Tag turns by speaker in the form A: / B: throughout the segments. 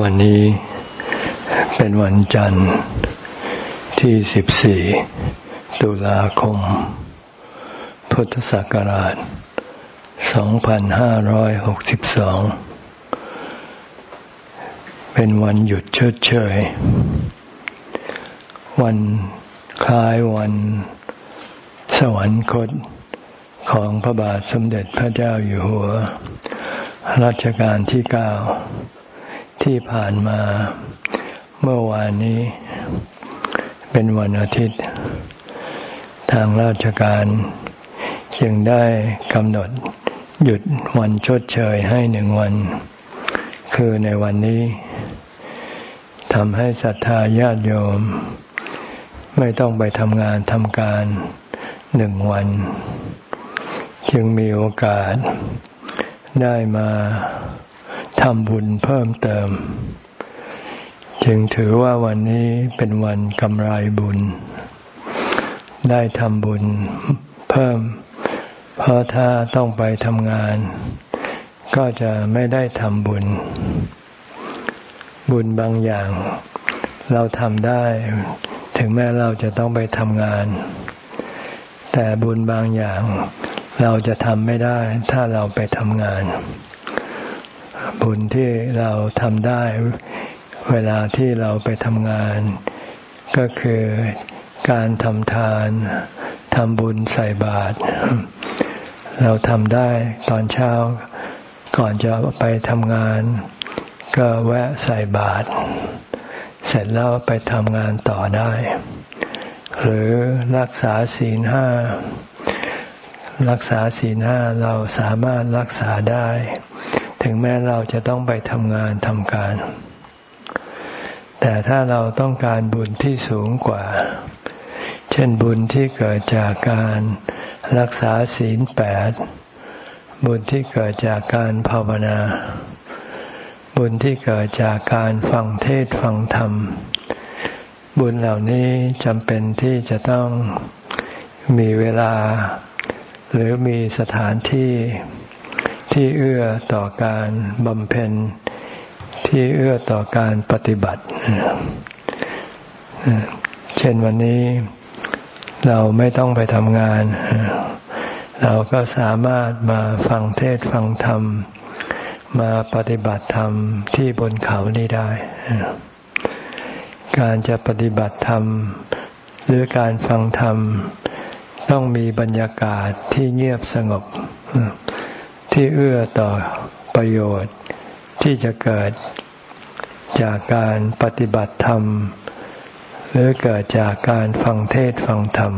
A: วันนี้เป็นวันจันทร์ที่ 14 ตุลาคม พุทธศักราช 2562 เป็นวันหยุดเชิดเชย วันคล้ายวันสวรรคตของพระบาทสมเด็จพระเจ้าอยู่หัว รัชกาลที่เก้า ที่ผ่านมาเมื่อวานนี้ เป็นวันอาทิตย์ ทางราชการจึงได้กำหนดหยุดวันชดเชยให้หนึ่งวัน คือในวันนี้ทำให้ศรัทธาญาติโยม ไม่ต้องไปทำงานทำการหนึ่งวัน จึงมีโอกาสได้มา ทำบุญเพิ่มเติม จึงถือว่าวันนี้เป็นวันกำไรบุญ ได้ทำบุญเพิ่ม เพราะถ้าต้องไปทำงาน ก็จะไม่ได้ทำบุญ บุญบางอย่าง เราทำได้ ถึงแม้เราจะต้องไปทำงาน แต่บุญบางอย่างเราจะทำไม่ได้ถ้าเราไปทำงาน บุญที่เราทำได้เวลาที่เราไปทำงาน ก็คือการทำทานทำบุญใส่บาตรเราทำได้ตอนเช้าก่อนจะไปทำงาน ก็แวะใส่บาตรเสร็จแล้วไปทำงานต่อได้ หรือรักษาศีลห้ารักษาศีลห้าเราสามารถรักษาได้ ถึงแม้เราจะต้องไปทำงานทำการ แต่ถ้าเราต้องการบุญที่สูงกว่า เช่นบุญที่เกิดจากการรักษาศีลแปด บุญที่เกิดจากการภาวนา บุญที่เกิดจากการฟังเทศฟังธรรม บุญเหล่านี้จำเป็นที่จะต้องมีเวลา หรือมีสถานที่ ที่เอื้อต่อการบำเพ็ญ ที่เอื้อต่อการปฏิบัติ เช่นวันนี้เราไม่ต้องไปทำงาน เราก็สามารถมาฟังเทศฟังธรรม มาปฏิบัติธรรมที่บนเขานี้ได้ การจะปฏิบัติธรรม หรือการฟังธรรม ต้องมีบรรยากาศที่เงียบสงบ ที่เอื้อต่อประโยชน์ที่จะเกิดจากการปฏิบัติธรรม หรือเกิดจากการฟังเทศฟังธรรม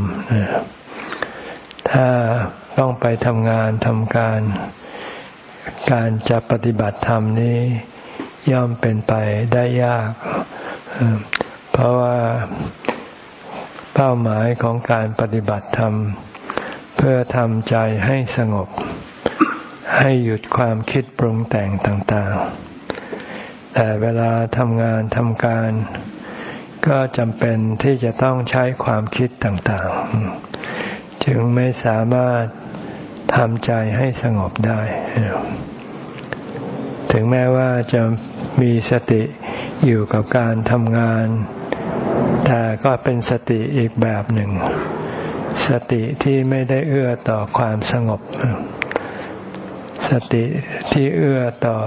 A: ถ้าต้องไปทำงานทำการ การจะปฏิบัติธรรมนี้ย่อมเป็นไปได้ยาก เพราะว่าเป้าหมายของการปฏิบัติธรรม เพื่อทำใจให้สงบ ให้หยุดความคิดปรุงแต่งต่างๆ แต่เวลาทำงานทำการ ก็จำเป็นที่จะต้องใช้ความคิดต่างๆ จึงไม่สามารถทำใจให้สงบได้ ถึงแม้ว่าจะมีสติอยู่กับการทำงาน แต่ก็เป็นสติอีกแบบหนึ่ง สติที่ไม่ได้เอื้อต่อความสงบ สติที่เอื้อต่อ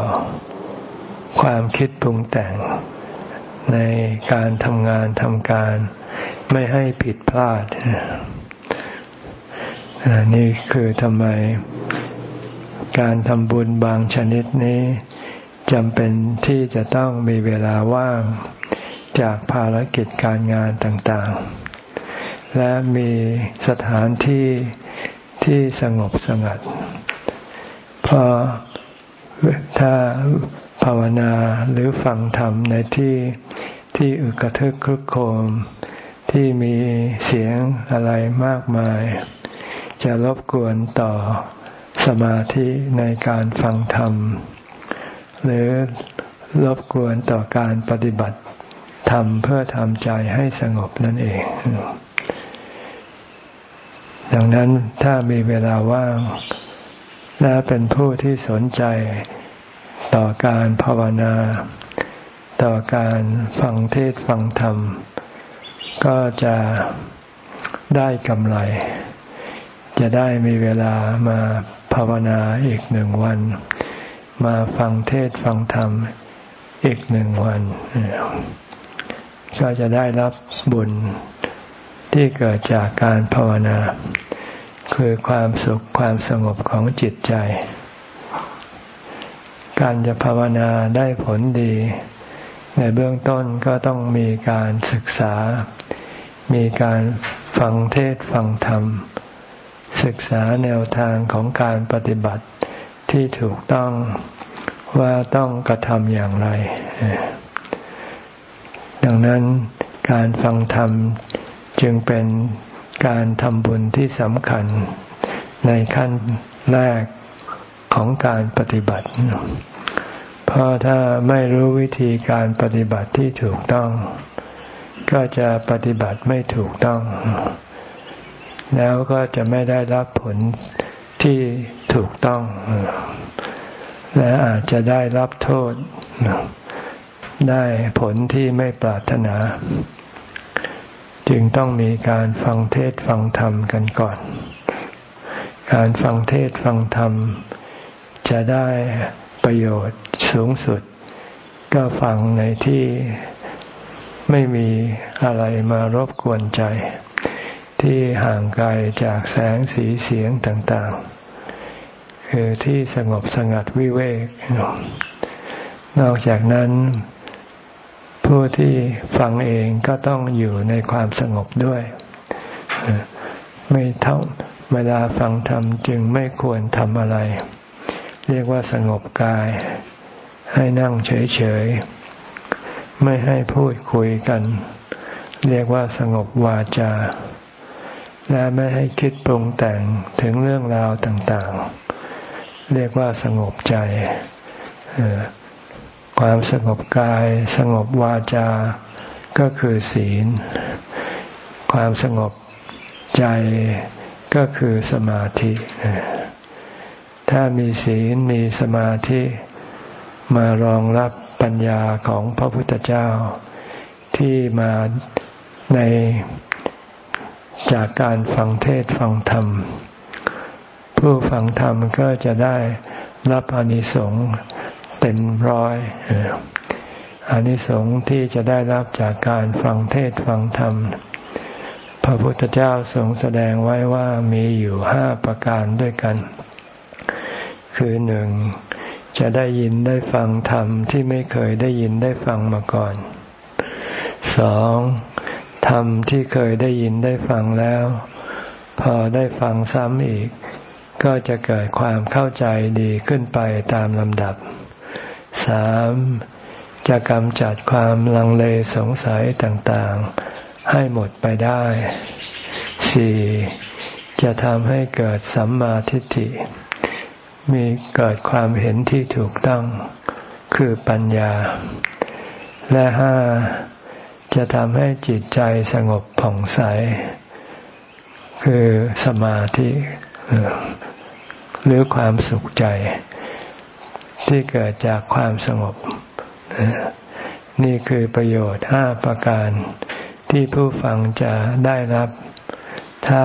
A: ความคิดปรุงแต่ง ในการทำงานทำการไม่ให้ผิดพลาด นี่คือทำไมการทำบุญบางชนิดนี้จำเป็นที่จะต้องมีเวลาว่างจากภารกิจการงานต่างๆ และมีสถานที่ที่สงบสงัด พอถ้าภาวนาหรือฟังธรรมในที่ที่อึกระทึกครึกโคม ที่มีเสียงอะไรมากมาย จะรบกวนต่อสมาธิในการฟังธรรม หรือรบกวนต่อการปฏิบัติธรรมเพื่อทำใจให้สงบนั่นเอง ดังนั้นถ้ามีเวลาว่าง และเป็นผู้ที่สนใจต่อการภาวนา ต่อการฟังเทศฟังธรรม ก็จะได้กำไร จะได้มีเวลามาภาวนาอีกหนึ่งวัน มาฟังเทศฟังธรรมอีกหนึ่งวัน ก็จะได้รับบุญที่เกิดจากการภาวนา คือความสุขความสงบของจิตใจ การจะภาวนาได้ผลดี ในเบื้องต้นก็ต้องมีการศึกษา มีการฟังเทศฟังธรรม ศึกษาแนวทางของการปฏิบัติที่ถูกต้องว่าต้องกระทำอย่างไร ดังนั้นการฟังธรรมจึงเป็น การทำบุญที่สำคัญในขั้นแรกของการปฏิบัติ เพราะถ้าไม่รู้วิธีการปฏิบัติที่ถูกต้อง ก็จะปฏิบัติไม่ถูกต้อง แล้วก็จะไม่ได้รับผลที่ถูกต้อง และอาจจะได้รับโทษ ได้ผลที่ไม่ปรารถนา จึงต้องมีการฟังเทศฟังธรรมกันก่อน การฟังเทศฟังธรรม จะได้ประโยชน์สูงสุด ก็ฟังในที่ไม่มีอะไรมารบกวนใจ ที่ห่างไกลจากแสงสีเสียงต่างๆ คือที่สงบสงัดวิเวก นอกจากนั้น ผู้ที่ฟังเองก็ต้องอยู่ในความสงบด้วย ไม่เท่าเวลาฟังธรรมจึงไม่ควรทำอะไร เรียกว่าสงบกาย ให้นั่งเฉยๆ ไม่ให้พูดคุยกัน เรียกว่าสงบวาจา และไม่ให้คิดปรุงแต่งถึงเรื่องราวต่างๆ เรียกว่าสงบใจ ความสงบกาย สงบวาจา ก็คือศีล ความสงบใจก็คือสมาธิ ถ้ามีศีลมีสมาธิมารองรับปัญญาของพระพุทธเจ้า ที่มาในจากการฟังเทศฟังธรรม ผู้ฟังธรรมก็จะได้รับอนิสงส์ เต็มร้อยอานิสงส์ที่จะได้รับจากการฟังเทศฟังธรรม พระพุทธเจ้าทรงแสดงไว้ว่ามีอยู่ห้าประการด้วยกัน คือหนึ่งจะได้ยินได้ฟังธรรมที่ไม่เคยได้ยินได้ฟังมาก่อนสองธรรมที่เคยได้ยินได้ฟังแล้ว พอได้ฟังซ้ำอีก ก็จะเกิดความเข้าใจดีขึ้นไปตามลำดับ สามจะกำจัดความลังเลสงสัยต่างๆ ให้หมดไปได้สี่จะทำให้เกิดสัมมาทิฏฐิ มีเกิดความเห็นที่ถูกต้องคือปัญญา และห้าจะทำให้จิตใจสงบผ่องใส คือสมาธิ หรือความสุขใจ ที่เกิดจากความสงบ นี่คือประโยชน์ห้าประการที่ผู้ฟังจะได้รับ ถ้า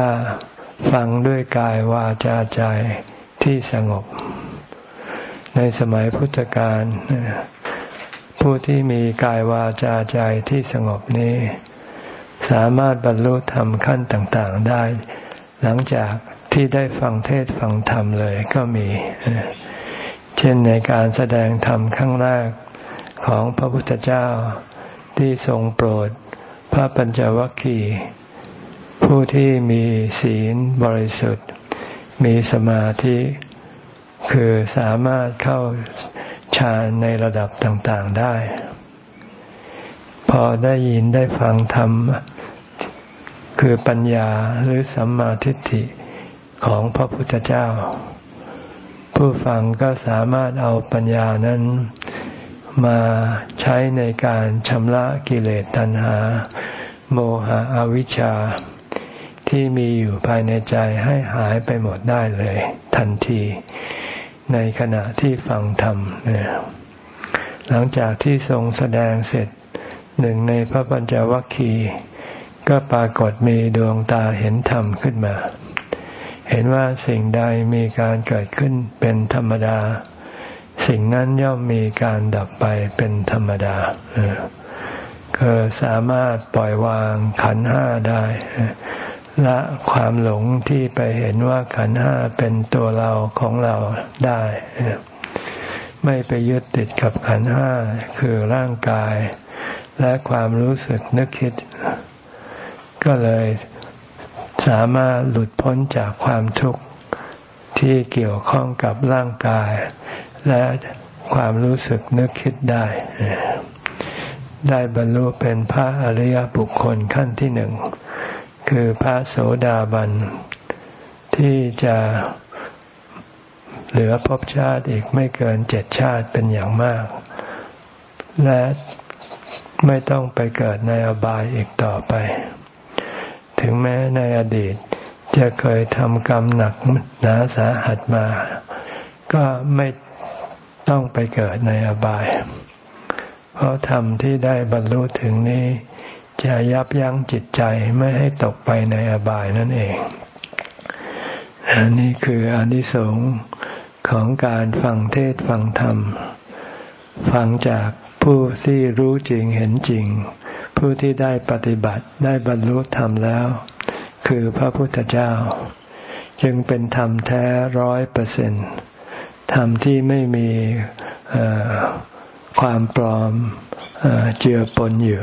A: ฟังด้วยกายวาจาใจที่สงบ ในสมัยพุทธกาลผู้ที่มีกายวาจาใจที่สงบนี้ สามารถบรรลุธรรมขั้นต่างๆได้ หลังจากที่ได้ฟังเทศฟังธรรมเลยก็มี เช่นในการแสดงธรรมครั้งแรกของพระพุทธเจ้าที่ทรงโปรดพระปัญจวัคคีย์ผู้ที่มีศีลบริสุทธิ์ มีสมาธิ คือสามารถเข้าฌานในระดับต่างๆได้ พอได้ยินได้ฟังธรรม คือปัญญาหรือสัมมาทิฏฐิของพระพุทธเจ้า ผู้ฟังก็สามารถเอาปัญญานั้นมาใช้ในการชำระกิเลสตัณหา โมหะอวิชชา ที่มีอยู่ภายในใจให้หายไปหมดได้เลย ทันที ในขณะที่ฟังธรรมหลังจากที่ทรงแสดงเสร็จหนึ่งในพระปัญจวัคคีย์ก็ปรากฏมีดวงตาเห็นธรรมขึ้นมา เห็นว่าสิ่งใดมีการเกิดขึ้นเป็นธรรมดา สิ่งนั้นย่อมมีการดับไปเป็นธรรมดาคือสามารถปล่อยวางขันห้าได้ละความหลงที่ไปเห็นว่าขันห้าเป็นตัวเราของเราได้ ไม่ไปยึดติดกับขันห้าคือร่างกาย และความรู้สึกนึกคิด ก็เลย สามารถหลุดพ้นจากความทุกข์ที่เกี่ยวข้องกับร่างกาย และความรู้สึกนึกคิดได้ ได้บรรลุเป็นพระอริยบุคคลขั้นที่หนึ่ง คือพระโสดาบัน ที่จะเหลือภพชาติอีกไม่เกินเจ็ดชาติเป็นอย่างมาก และไม่ต้องไปเกิดในอบายอีกต่อไป ถึงแม้ในอดีต จะเคยทำกรรมหนักหนาสาหัสมา ก็ไม่ต้องไปเกิดในอบาย เพราะธรรมที่ได้บรรลุถึงนี้ จะยับยั้งจิตใจไม่ให้ตกไปในอบายนั่นเองอันนี้คืออนิสงส์ของการฟังเทศฟังธรรม ฟังจากผู้ที่รู้จริงเห็นจริง ผู้ที่ได้ปฏิบัติได้บรรลุธรรมแล้ว คือพระพุทธเจ้า จึงเป็นธรรมแท้ร้อยเปอร์เซ็นธรรมที่ไม่มีความปลอมเจือปนอยู่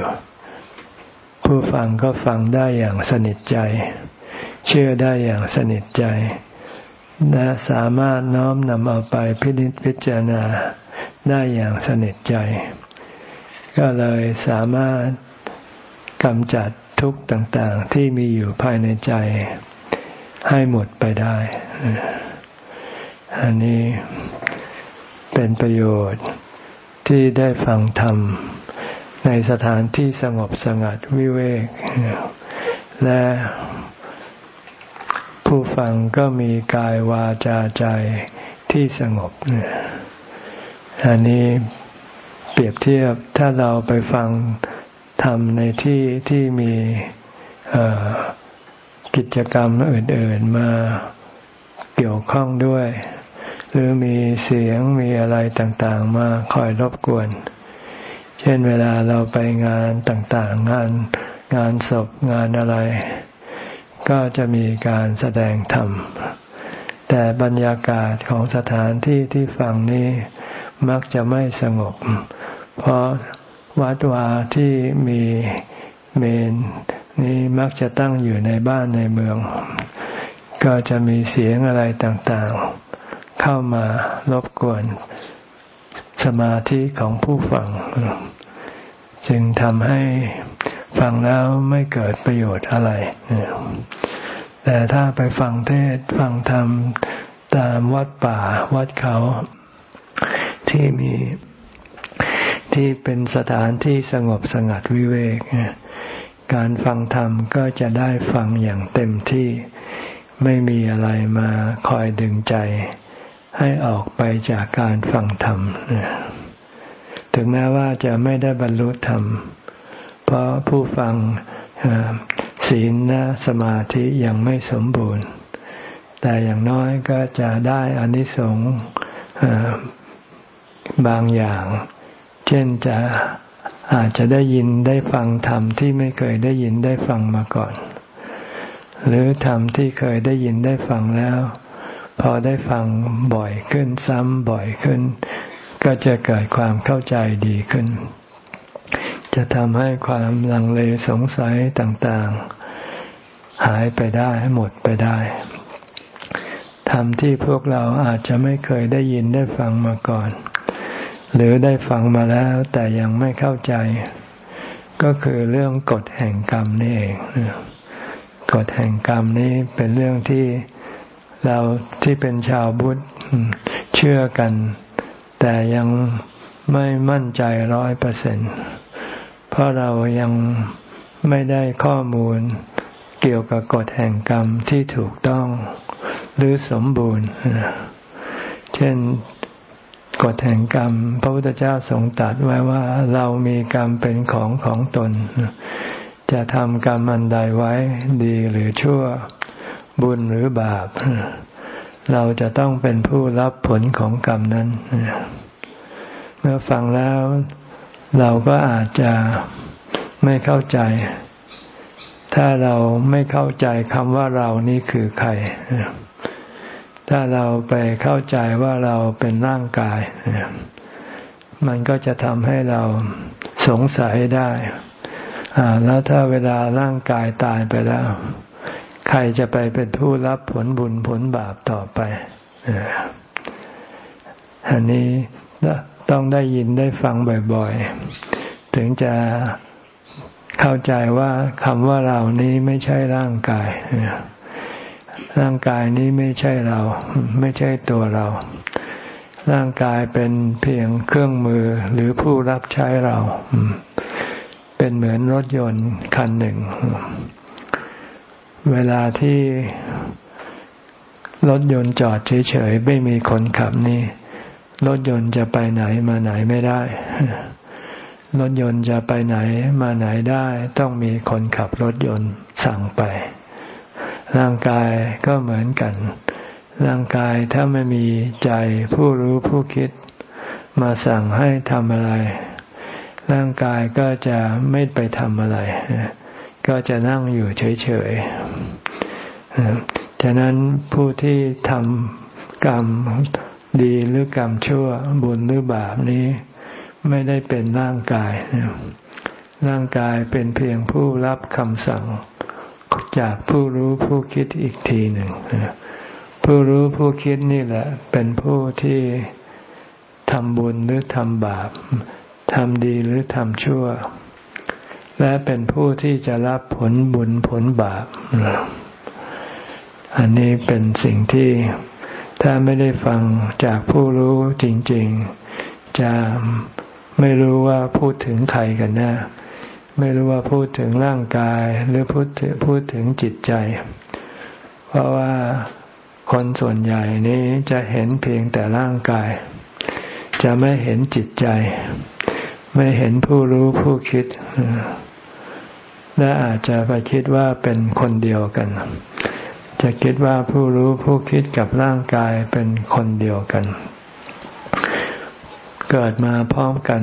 A: ผู้ฟังก็ฟังได้อย่างสนิทใจ เชื่อได้อย่างสนิทใจ และสามารถน้อมนำเอาไปพิจิตพิจารณาได้อย่างสนิทใจ ก็เลยสามารถ กำจัดทุกข์ต่างๆ ที่มีอยู่ภายในใจ ให้หมดไปได้ อันนี้เป็นประโยชน์ที่ได้ฟังธรรม ในสถานที่สงบสงัดวิเวก และผู้ฟังก็มีกายวาจาใจที่สงบ อันนี้เปรียบเทียบถ้าเราไปฟัง ทำในที่ที่มีกิจกรรมอื่น ๆมาเกี่ยวข้องด้วย หรือมีเสียงมีอะไรต่างๆ มาคอยรบกวน เช่นเวลาเราไปงานต่างๆ งานงานศพงานอะไร ก็จะมีการแสดงธรรม แต่บรรยากาศของสถานที่ที่ฟังนี้มักจะไม่สงบ เพราะ วัดวาที่มีเมนนี้มักจะตั้งอยู่ในบ้านในเมือง ก็จะมีเสียงอะไรต่างๆ เข้ามารบกวนสมาธิของผู้ฟัง จึงทำให้ฟังแล้วไม่เกิดประโยชน์อะไร แต่ถ้าไปฟังเทศฟังธรรมตามวัดป่าวัดเขา ที่มี ที่เป็นสถานที่สงบสงัดวิเวก การฟังธรรมก็จะได้ฟังอย่างเต็มที่ ไม่มีอะไรมาคอยดึงใจ ให้ออกไปจากการฟังธรรม ถึงแม้ว่าจะไม่ได้บรรลุธรรม เพราะผู้ฟังศีลและสมาธิยังไม่สมบูรณ์ แต่อย่างน้อยก็จะได้อนิสงส์บางอย่าง เช่นจะอาจจะได้ยินได้ฟังธรรมที่ไม่เคยได้ยินได้ฟังมาก่อน หรือธรรมที่เคยได้ยินได้ฟังแล้ว พอได้ฟังบ่อยขึ้นซ้ำบ่อยขึ้น ก็จะเกิดความเข้าใจดีขึ้น จะทำให้ความลังเลสงสัยต่างๆ หายไปได้หมดไปได้ทำที่พวกเราอาจจะไม่เคยได้ยินได้ฟังมาก่อน หรือได้ฟังมาแล้วแต่ยังไม่เข้าใจ ก็คือเรื่องกฎแห่งกรรมนี่เองกฎแห่งกรรมนี้เป็นเรื่องที่เราที่เป็นชาวบุตรเชื่อกัน แต่ยังไม่มั่นใจร้อยเปอร์เซ็นเพราะเรายังไม่ได้ข้อมูลเกี่ยวกับกฎแห่งกรรมที่ถูกต้องหรือสมบูรณ์ เช่น กฎแห่งกรรม พระพุทธเจ้าทรงตรัสไว้ว่าเรามีกรรมเป็นของของตน จะทำกรรมอันใดไว้ดีหรือชั่วบุญหรือบาป เราจะต้องเป็นผู้รับผลของกรรมนั้น เมื่อฟังแล้วเราก็อาจจะไม่เข้าใจ ถ้าเราไม่เข้าใจคำว่าเรานี่คือใคร ถ้าเราไปเข้าใจว่าเราเป็นร่างกาย มันก็จะทำให้เราสงสัยได้แล้วถ้าเวลาร่างกายตายไปแล้ว ใครจะไปเป็นผู้รับผลบุญผลบาปต่อไปอันนี้ต้องได้ยินได้ฟังบ่อยๆ ถึงจะเข้าใจว่าคำว่าเรานี้ไม่ใช่ร่างกาย ร่างกายนี้ไม่ใช่เรา ไม่ใช่ตัวเรา ร่างกายเป็นเพียงเครื่องมือหรือผู้รับใช้เรา เป็นเหมือนรถยนต์คันหนึ่ง เวลาที่รถยนต์จอดเฉยๆไม่มีคนขับนี่รถยนต์จะไปไหนมาไหนไม่ได้ รถยนต์จะไปไหนมาไหนได้ ต้องมีคนขับรถยนต์สั่งไป ร่างกายก็เหมือนกัน ร่างกายถ้าไม่มีใจผู้รู้ผู้คิด มาสั่งให้ทำอะไร ร่างกายก็จะไม่ไปทำอะไร ก็จะนั่งอยู่เฉยๆฉะนั้นผู้ที่ทำกรรมดีหรือกรรมชั่วบุญหรือบาปนี้ ไม่ได้เป็นร่างกาย ร่างกายเป็นเพียงผู้รับคำสั่ง จากผู้รู้ผู้คิดอีกทีหนึ่งผู้รู้ผู้คิดนี่แหละ เป็นผู้ที่ทำบุญหรือทำบาปทำดีหรือทำชั่ว และเป็นผู้ที่จะรับผลบุญผลบาป อันนี้เป็นสิ่งที่ถ้าไม่ได้ฟังจากผู้รู้จริง ๆ จะไม่รู้ว่าพูดถึงใครกันแนะ่ ไม่รู้ว่าพูดถึงร่างกาย หรือพูดถึงพูดถึงจิตใจ เพราะว่าคนส่วนใหญ่นี้จะเห็นเพียงแต่ร่างกาย จะไม่เห็นจิตใจ ไม่เห็นผู้รู้ผู้คิด และอาจจะไปคิดว่าเป็นคนเดียวกัน จะคิดว่าผู้รู้ผู้คิดกับร่างกายเป็นคนเดียวกัน เกิดมาพร้อมกัน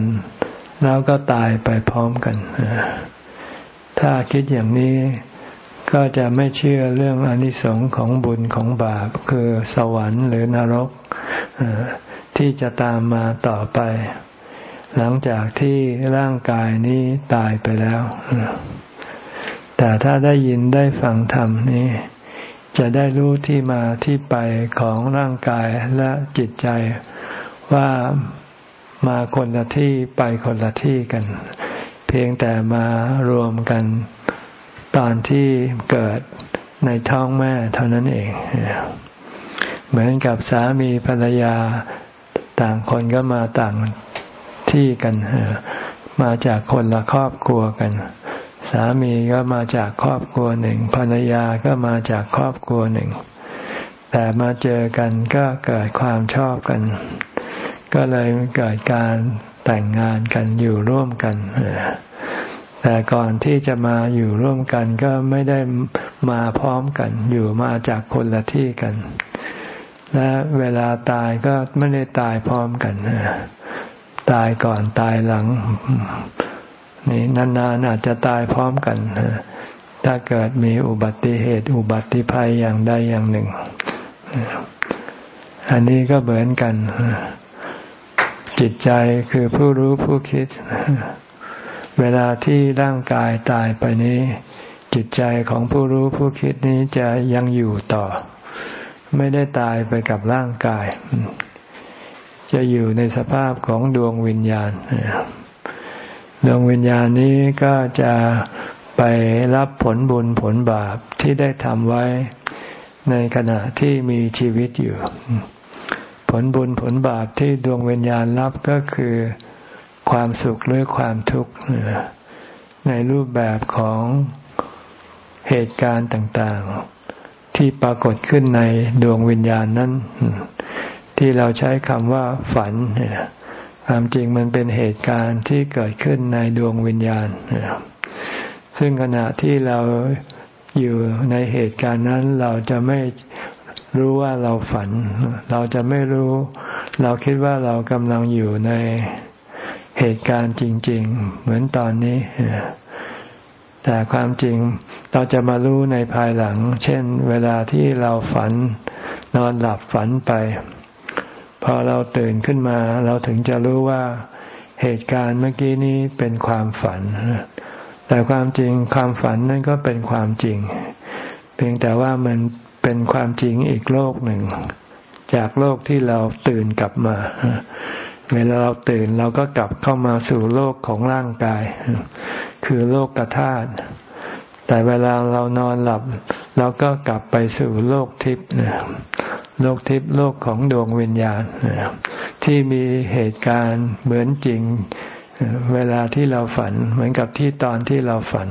A: แล้วก็ตายไปพร้อมกัน ถ้าคิดอย่างนี้ก็จะไม่เชื่อเรื่องอนิสงส์ของบุญของบาป คือสวรรค์หรือนรกที่จะตามมาต่อไป หลังจากที่ร่างกายนี้ตายไปแล้ว แต่ถ้าได้ยินได้ฟังธรรมนี้ จะได้รู้ที่มาที่ไปของร่างกายและจิตใจว่า มาคนละที่ไปคนละที่กัน เพียงแต่มารวมกันตอนที่เกิดในท้องแม่เท่านั้นเอง เหมือนกับสามีภรรยาต่างคนก็มาต่างที่กัน มาจากคนละครอบครัวกัน สามีก็มาจากครอบครัวหนึ่ง ภรรยาก็มาจากครอบครัวหนึ่ง แต่มาเจอกันก็เกิดความชอบกัน ก็เลยเกิดการแต่งงานกันอยู่ร่วมกัน แต่ก่อนที่จะมาอยู่ร่วมกันก็ไม่ได้มาพร้อมกัน อยู่มาจากคนละที่กัน และเวลาตายก็ไม่ได้ตายพร้อมกัน ตายก่อนตายหลัง นี่นานๆอาจจะตายพร้อมกัน ถ้าเกิดมีอุบัติเหตุ อุบัติภัยอย่างใดอย่างหนึ่ง อันนี้ก็เหมือนกัน จิตใจคือผู้รู้ผู้คิด เวลาที่ร่างกายตายไปนี้ จิตใจของผู้รู้ผู้คิดนี้จะยังอยู่ต่อ ไม่ได้ตายไปกับร่างกาย จะอยู่ในสภาพของดวงวิญญาณ ดวงวิญญาณนี้ก็จะไปรับผลบุญผลบาปที่ได้ทำไว้ในขณะที่มีชีวิตอยู่ ลบุญผลบาปที่ดวงวิญญาณรับก็คือความสุขหรือความทุกข์ในรูปแบบของเหตุการณ์ต่างๆ ที่ปรากฏขึ้นในดวงวิญญาณนั้น ที่เราใช้คำว่าฝัน ความจริงมันเป็นเหตุการณ์ที่เกิดขึ้นในดวงวิญญาณ ซึ่งขณะที่เราอยู่ในเหตุการณ์นั้นเราจะไม่ รู้ว่าเราฝัน เราจะไม่รู้ เราคิดว่าเรากำลังอยู่ในเหตุการณ์จริง ๆ เหมือนตอนนี้ แต่ความจริงเราจะมารู้ในภายหลัง เช่น เวลาที่เราฝัน นอนหลับฝันไป พอเราตื่นขึ้นมา เราถึงจะรู้ว่าเหตุการณ์เมื่อกี้นี้เป็นความฝัน แต่ความจริงความฝันนั่นก็เป็นความจริง เพียงแต่ว่ามัน เป็นความจริงอีกโลกหนึ่ง จากโลกที่เราตื่นกลับมา เวลาเราตื่นเราก็กลับเข้ามาสู่โลกของร่างกาย คือโลกกระธาตุแต่เวลาเรานอนหลับ เราก็กลับไปสู่โลกทิพย์โลกทิพย์โลกของดวงวิญญาณที่มีเหตุการณ์เหมือนจริง เวลาที่เราฝันเหมือนกับที่ตอนที่เราฝัน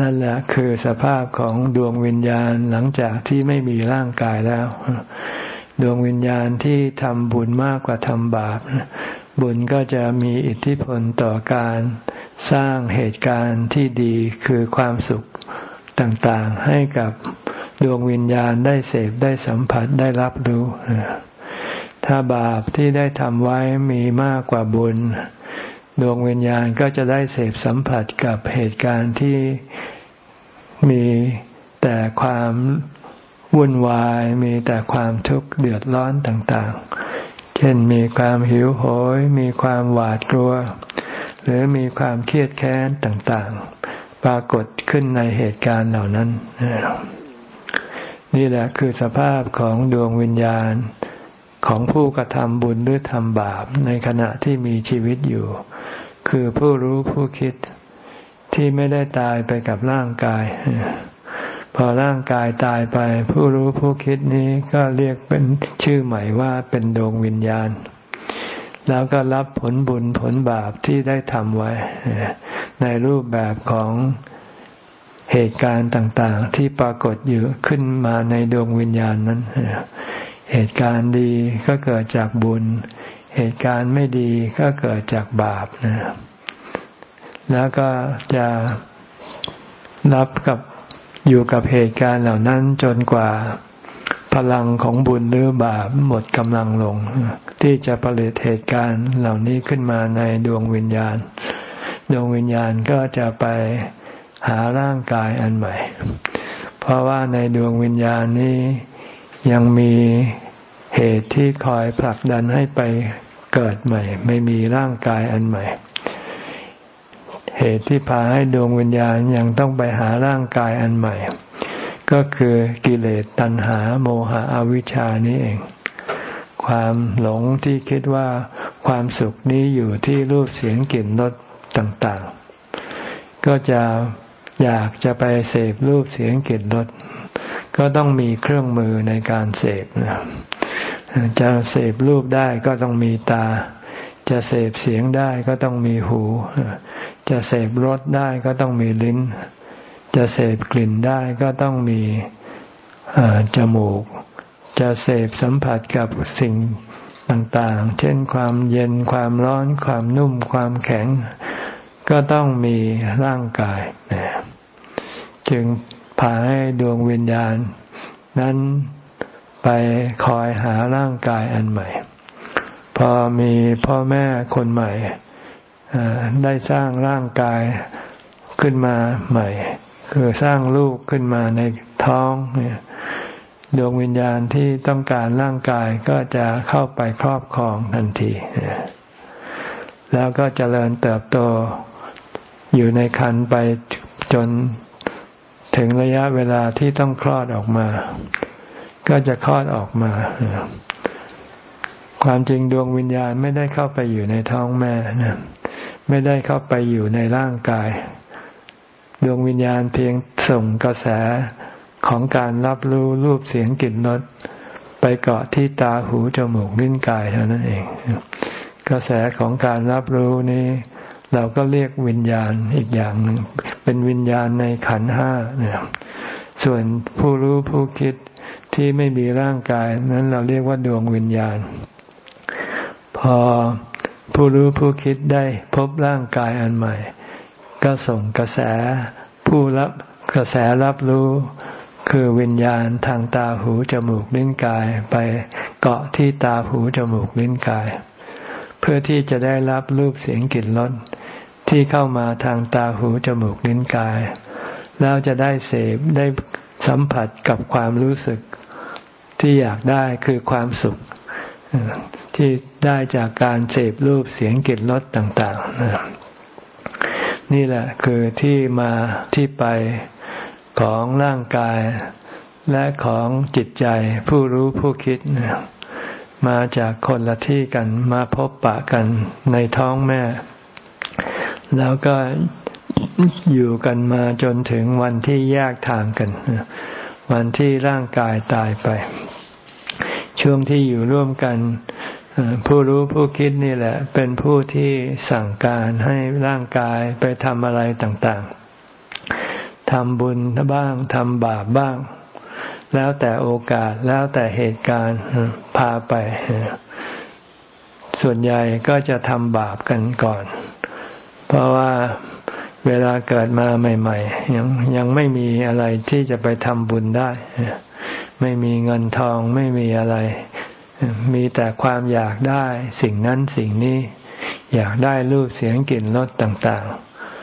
A: นั่นแหละคือสภาพของดวงวิญญาณหลังจากที่ไม่มีร่างกายแล้ว ดวงวิญญาณที่ทำบุญมากกว่าทำบาป บุญก็จะมีอิทธิพลต่อการสร้างเหตุการณ์ที่ดีคือความสุขต่างๆให้กับดวงวิญญาณได้เสพได้สัมผัสได้รับรู้ ถ้าบาปที่ได้ทำไว้มีมากกว่าบุญ ดวงวิญญาณก็จะได้เสพสัมผัสกับเหตุการณ์ที่มีแต่ความวุ่นวาย มีแต่ความทุกข์เดือดร้อนต่างๆ เช่นมีความหิวโหย มีความหวาดกลัว หรือมีความเครียดแค้นต่างๆ ปรากฏขึ้นในเหตุการณ์เหล่านั้น นี่แหละคือสภาพของดวงวิญญาณ ของผู้กระทำบุญหรือทำบาปในขณะที่มีชีวิตอยู่ คือผู้รู้ผู้คิดที่ไม่ได้ตายไปกับร่างกาย พอร่างกายตายไป ผู้รู้ผู้คิดนี้ก็เรียกเป็นชื่อใหม่ว่าเป็นดวงวิญญาณ แล้วก็รับผลบุญผลบาปที่ได้ทำไว้ ในรูปแบบของเหตุการณ์ต่าง ๆ ที่ปรากฏอยู่ขึ้นมาในดวงวิญญาณนั้น เหตุการณ์ดีก็เกิดจากบุญ เหตุการณ์ไม่ดีก็เกิดจากบาปนะแล้วก็จะรับกับอยู่กับเหตุการณ์เหล่านั้นจนกว่าพลังของบุญหรือบาปหมดกำลังลง ที่จะผลิตเหตุการณ์เหล่านี้ขึ้นมาในดวงวิญญาณ ดวงวิญญาณก็จะไปหาร่างกายอันใหม่ เพราะว่าในดวงวิญญาณนี้ ยังมีเหตุที่คอยผลักดันให้ไปเกิดใหม่ ไม่มีร่างกายอันใหม่ เหตุที่พาให้ดวงวิญญาณยังต้องไปหาร่างกายอันใหม่ ก็คือกิเลสตัณหาโมหะอวิชชานี้เอง ความหลงที่คิดว่าความสุขนี้อยู่ที่รูปเสียงกลิ่นรสต่าง ๆ ก็จะอยากจะไปเสพรูปเสียงกลิ่นรส ก็ต้องมีเครื่องมือในการเสพจะเสพรูปได้ก็ต้องมีตา จะเสพเสียงได้ก็ต้องมีหู จะเสพรสได้ก็ต้องมีลิ้น จะเสพกลิ่นได้ก็ต้องมีจมูก จะเสพสัมผัสกับสิ่งต่างๆ เช่นความเย็นความร้อน ความนุ่ม ความแข็ง ก็ต้องมีร่างกาย จึง พาให้ดวงวิญญาณ นั้นไปคอยหาร่างกายอันใหม่ พอมีพ่อแม่คนใหม่ได้สร้างร่างกายขึ้นมาใหม่ คือสร้างลูกขึ้นมาในท้องดวงวิญญาณที่ต้องการร่างกายก็จะเข้าไปครอบครองทันที แล้วก็เจริญเติบโตอยู่ในคันไปจน ถึงระยะเวลาที่ต้องคลอดออกมา ก็จะคลอดออกมา ความจริงดวงวิญญาณไม่ได้เข้าไปอยู่ในท้องแม่นะไม่ได้เข้าไปอยู่ในร่างกาย ดวงวิญญาณเพียงส่งกระแสของการรับรู้รูปเสียงกลิ่นรสไปเกาะที่ตาหูจมูกลิ้นกายเท่านั้นเอง กระแสของการรับรู้นี้ เราก็เรียกวิญญาณอีกอย่างหนึ่งเป็นวิญญาณในขันห้าเนี่ยส่วนผู้รู้ผู้คิดที่ไม่มีร่างกาย นั้นเราเรียกว่าดวงวิญญาณ พอผู้รู้ผู้คิดได้พบร่างกายอันใหม่ ก็ส่งกระแสผู้รับกระแสรับรู้ คือวิญญาณทางตาหูจมูกลิ้นกาย ไปเกาะที่ตาหูจมูกลิ้นกาย เพื่อที่จะได้รับรูปเสียงกลิ่นรส ที่เข้ามาทางตาหูจมูกลิ้นกาย แล้วจะได้เสพได้สัมผัสกับความรู้สึกที่อยากได้คือความสุข ที่ได้จากการเสพรูปเสียงกลิ่นรสต่างๆ นี่แหละคือที่มาที่ไปของร่างกายและของจิตใจผู้รู้ผู้คิด มาจากคนละที่กันมาพบปะกันในท้องแม่ แล้วก็อยู่กันมาจนถึงวันที่แยกทางกัน วันที่ร่างกายตายไป ช่วงที่อยู่ร่วมกัน ผู้รู้ผู้คิดนี่แหละ เป็นผู้ที่สั่งการให้ร่างกายไปทำอะไรต่างๆทำบุญบ้างทำบาปบ้าง แล้วแต่โอกาสแล้วแต่เหตุการณ์พาไป ส่วนใหญ่ก็จะทำบาปกันก่อน เพราะว่าเวลาเกิดมาใหม่ ๆ ยังยังไม่มีอะไรที่จะไปทำบุญได้ ไม่มีเงินทองไม่มีอะไร มีแต่ความอยากได้สิ่งนั้นสิ่งนี้ อยากได้รูปเสียงกลิ่นรสต่าง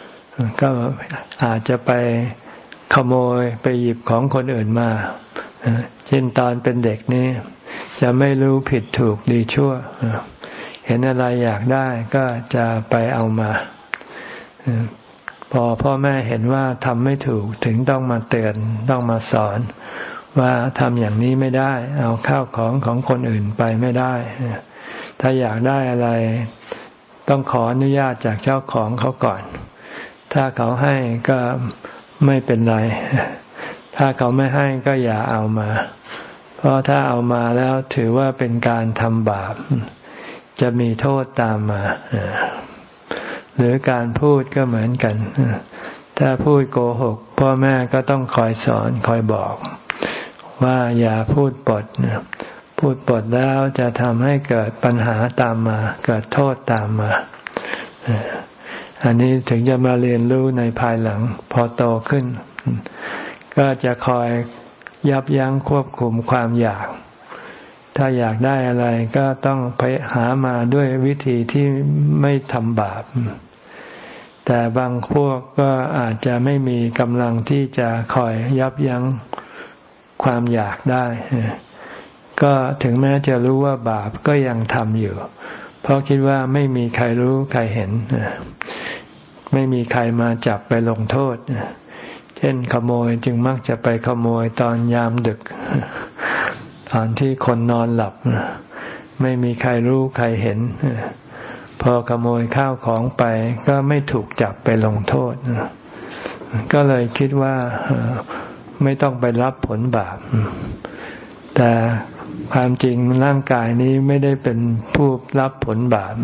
A: ๆ ก็อาจจะไปขโมยไปหยิบของคนอื่นมาเช่นตอนเป็นเด็กนี้จะไม่รู้ผิดถูกดีชั่ว เห็นอะไรอยากได้ก็จะไปเอามา พอพ่อแม่เห็นว่าทำไม่ถูกถึงต้องมาเตือนต้องมาสอน ว่าทำอย่างนี้ไม่ได้ เอาข้าวของของคนอื่นไปไม่ได้ ถ้าอยากได้อะไร ต้องขออนุญาตจากเจ้าของเขาก่อน ถ้าเขาให้ก็ไม่เป็นไร ถ้าเขาไม่ให้ก็อย่าเอามา เพราะถ้าเอามาแล้วถือว่าเป็นการทำบาป จะมีโทษตามมา หรือการพูดก็เหมือนกัน ถ้าพูดโกหก พ่อแม่ก็ต้องคอยสอนคอยบอก ว่าอย่าพูดปด พูดปดแล้วจะทำให้เกิดปัญหาตามมา เกิดโทษตามมา อันนี้ถึงจะมาเรียนรู้ในภายหลัง พอโตขึ้น ก็จะคอยยับยั้งควบคุมความอยาก ถ้าอยากได้อะไรก็ต้องไปหามาด้วยวิธีที่ไม่ทำบาป แต่บางพวกก็อาจจะไม่มีกำลังที่จะคอยยับยั้งความอยากได้ ก็ถึงแม้จะรู้ว่าบาปก็ยังทำอยู่ เพราะคิดว่าไม่มีใครรู้ใครเห็น ไม่มีใครมาจับไปลงโทษ เช่นขโมยจึงมักจะไปขโมยตอนยามดึก ตอนที่คนนอนหลับ ไม่มีใครรู้ใครเห็น พอขโมยข้าวของไปก็ไม่ถูกจับไปลงโทษ ก็เลยคิดว่าไม่ต้องไปรับผลบาป แต่ความจริงร่างกายนี้ไม่ได้เป็นผู้รับผลบาป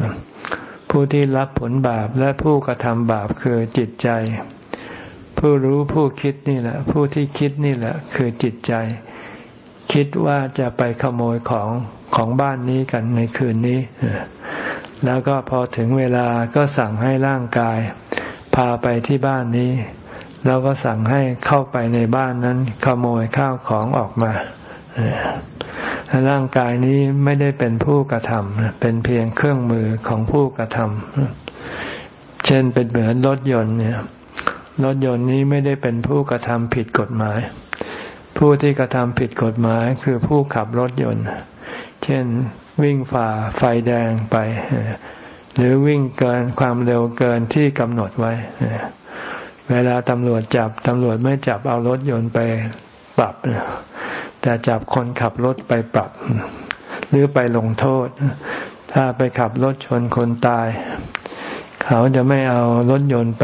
A: ผู้ที่รับผลบาปและผู้กระทำบาปคือจิตใจ ผู้รู้ผู้คิดนี่แหละ ผู้ที่คิดนี่แหละ คือจิตใจ คิดว่าจะไปขโมยของของบ้านนี้กันในคืนนี้ แล้วก็พอถึงเวลาก็สั่งให้ร่างกาย พาไปที่บ้านนี้ แล้วก็สั่งให้เข้าไปในบ้านนั้น ขโมยข้าวของออกมาร่างกายนี้ไม่ได้เป็นผู้กระทำเป็นเพียงเครื่องมือของผู้กระทำเช่นเป็นเหมือนรถยนต์เนี่ยรถยนต์นี้ไม่ได้เป็นผู้กระทำผิดกฎหมาย ผู้ที่กระทำผิดกฎหมายคือผู้ขับรถยนต์ เช่น วิ่งฝ่าไฟแดงไป หรือวิ่งเกินความเร็วเกินที่กำหนดไว้ เวลาตำรวจจับตำรวจไม่จับเอารถยนต์ไปปรับ แต่จับคนขับรถไปปรับ หรือไปลงโทษ ถ้าไปขับรถชนคนตาย เขาจะไม่เอารถยนต์ไป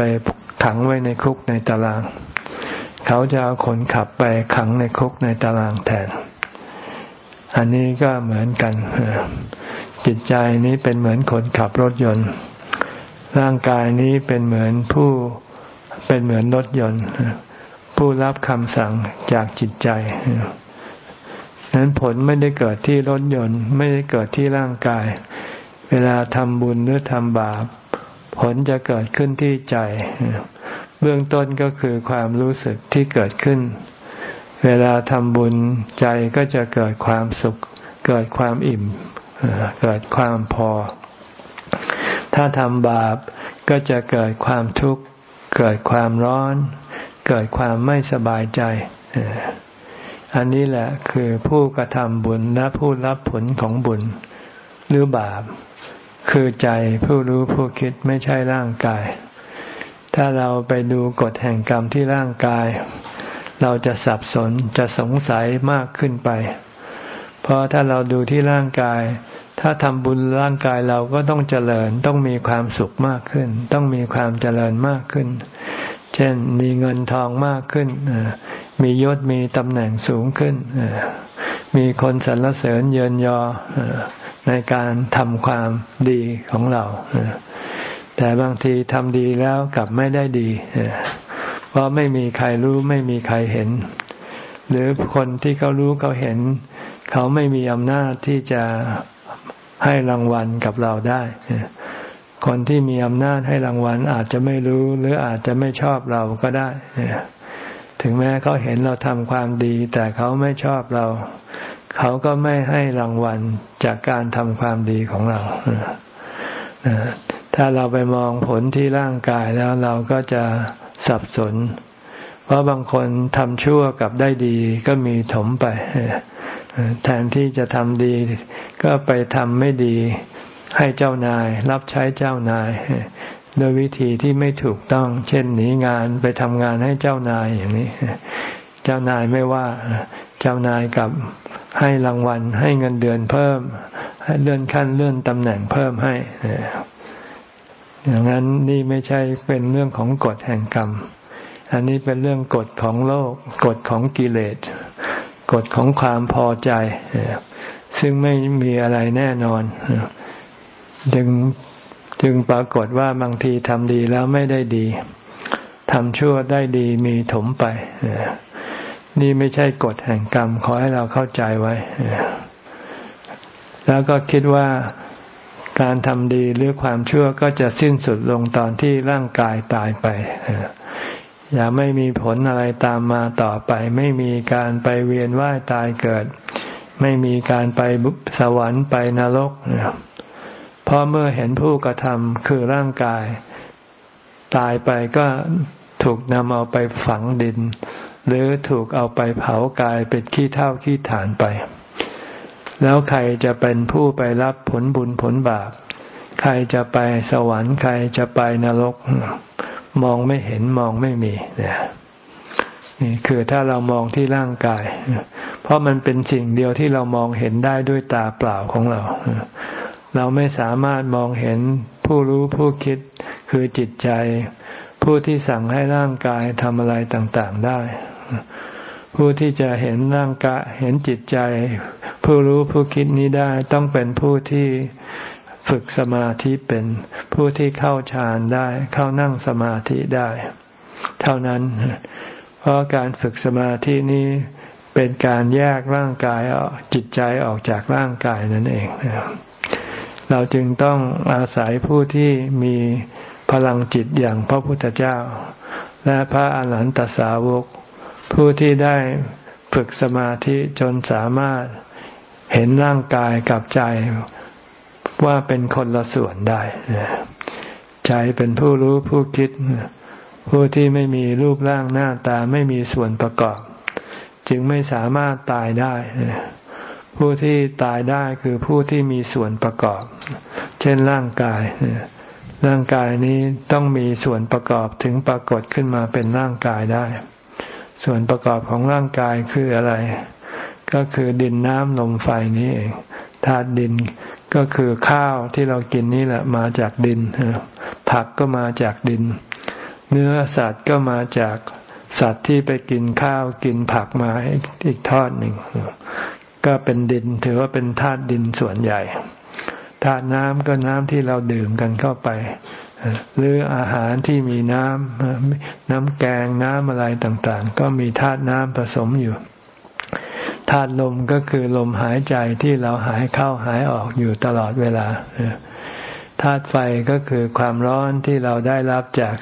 A: ขังไว้ในคุกในตาราง เขาจะเอาคนขับไปขังในคุกในตารางแทน อันนี้ก็เหมือนกัน จิตใจนี้เป็นเหมือนคนขับรถยนต์ ร่างกายนี้เป็นเหมือนผู้เป็นเหมือนรถยนต์ ผู้รับคำสั่งจากจิตใจนั้นผลไม่ได้เกิดที่รถยนต์ ไม่ได้เกิดที่ร่างกาย เวลาทำบุญหรือทำบาป ผลจะเกิดขึ้นที่ใจ เบื้องต้นก็คือความรู้สึกที่เกิดขึ้น เวลาทำบุญใจก็จะเกิดความสุข เกิดความอิ่ม เกิดความพอ ถ้าทำบาปก็จะเกิดความทุกข์ เกิดความร้อน เกิดความไม่สบายใจ อันนี้แหละคือผู้กระทำบุญและผู้รับผลของบุญหรือบาป คือใจผู้รู้ผู้คิดไม่ใช่ร่างกาย ถ้าเราไปดูกฎแห่งกรรมที่ร่างกาย เราจะสับสนจะสงสัยมากขึ้นไป เพราะถ้าเราดูที่ร่างกาย ถ้าทำบุญร่างกายเราก็ต้องเจริญ ต้องมีความสุขมากขึ้น ต้องมีความเจริญมากขึ้น เช่นมีเงินทองมากขึ้น มียศมีตำแหน่งสูงขึ้น มีคนสรรเสริญเยินยอในการทำความดีของเรา แต่บางทีทำดีแล้วกลับไม่ได้ดี เพราะไม่มีใครรู้ไม่มีใครเห็น หรือคนที่เขารู้เขาเห็น เขาไม่มีอำนาจที่จะให้รางวัลกับเราได้ คนที่มีอำนาจให้รางวัลอาจจะไม่รู้หรืออาจจะไม่ชอบเราก็ได้ ถึงแม้เขาเห็นเราทำความดี แต่เขาไม่ชอบเรา เขาก็ไม่ให้รางวัลจากการทำความดีของเราถ้าเราไปมองผลที่ร่างกายแล้วเราก็จะ สับสน เพราะบางคนทำชั่วกับได้ดีก็มีถมไป แทนที่จะทำดี ก็ไปทำไม่ดีให้เจ้านาย รับใช้เจ้านายโดยวิธีที่ไม่ถูกต้อง เช่นหนีงานไปทำงานให้เจ้านายอย่างนี้ เจ้านายไม่ว่าเจ้านายกับให้รางวัล ให้เงินเดือนเพิ่มให้เลื่อนขั้นเลื่อนตำแหน่งเพิ่มให้ อย่างนั้นนี่ไม่ใช่เป็นเรื่องของกฎแห่งกรรม อันนี้เป็นเรื่องกฎของโลก กฎของกิเลส กฎของความพอใจ ซึ่งไม่มีอะไรแน่นอน จึงจึงปรากฏว่าบางทีทำดีแล้วไม่ได้ดีทำชั่วได้ดีมีถมไป นี่ไม่ใช่กฎแห่งกรรม ขอให้เราเข้าใจไว้ แล้วก็คิดว่า การทำดีหรือความชั่วก็จะสิ้นสุดลงตอนที่ร่างกายตายไป อย่าไม่มีผลอะไรตามมาต่อไป ไม่มีการไปเวียนว่ายตายเกิด ไม่มีการไปสวรรค์ไปนรกเพราะเมื่อเห็นผู้กระทำคือร่างกาย ตายไปก็ถูกนำเอาไปฝังดิน หรือถูกเอาไปเผากายเป็นขี้เท่าขี้ฐานไป แล้วใครจะเป็นผู้ไปรับผลบุญผลบาป ใครจะไปสวรรค์ ใครจะไปนรก มองไม่เห็นมองไม่มีเนี่ยนี่คือถ้าเรามองที่ร่างกาย เพราะมันเป็นสิ่งเดียวที่เรามองเห็นได้ด้วยตาเปล่าของเรา เราไม่สามารถมองเห็นผู้รู้ผู้คิดคือจิตใจ ผู้ที่สั่งให้ร่างกายทำอะไรต่างๆได้ ผู้ที่จะเห็นร่างกายเห็นจิตใจ ผู้รู้ผู้คิดนี้ได้ต้องเป็นผู้ที่ฝึกสมาธิเป็น ผู้ที่เข้าฌานได้ เข้านั่งสมาธิได้ เท่านั้น เพราะการฝึกสมาธินี้เป็นการแยกร่างกายออกจิตใจออกจากร่างกายนั่นเอง เราจึงต้องอาศัยผู้ที่มีพลังจิตอย่างพระพุทธเจ้า และพระอาหารหันตสาวก ผู้ที่ได้ฝึกสมาธิจนสามารถเห็นร่างกายกับใจว่าเป็นคนละส่วนได้ ใจเป็นผู้รู้ผู้คิด ผู้ที่ไม่มีรูปร่างหน้าตาไม่มีส่วนประกอบ จึงไม่สามารถตายได้ ผู้ที่ตายได้คือผู้ที่มีส่วนประกอบ เช่นร่างกาย ร่างกายนี้ต้องมีส่วนประกอบถึงปรากฏขึ้นมาเป็นร่างกายได้ ส่วนประกอบของร่างกายคืออะไร ก็คือดินน้ำลมไฟนี้เองธาตุดินก็คือข้าวที่เรากินนี่แหละมาจากดินผักก็มาจากดิน เนื้อสัตว์ก็มาจากสัตว์ที่ไปกินข้าวกินผักมาอีกทอดหนึ่งก็เป็นดินถือว่าเป็นธาตุดินส่วนใหญ่ธาตุน้ำก็น้ำที่เราดื่มกันเข้าไป หรืออาหารที่มีน้ำน้ำแกงน้ำอะไรต่างๆ ก็มีธาตุน้ำผสมอยู่ธาตุลมก็คือลมหายใจที่เราหายเข้าหายออกอยู่ตลอดเวลาธาตุไฟก็คือความร้อนที่เราได้รับจาก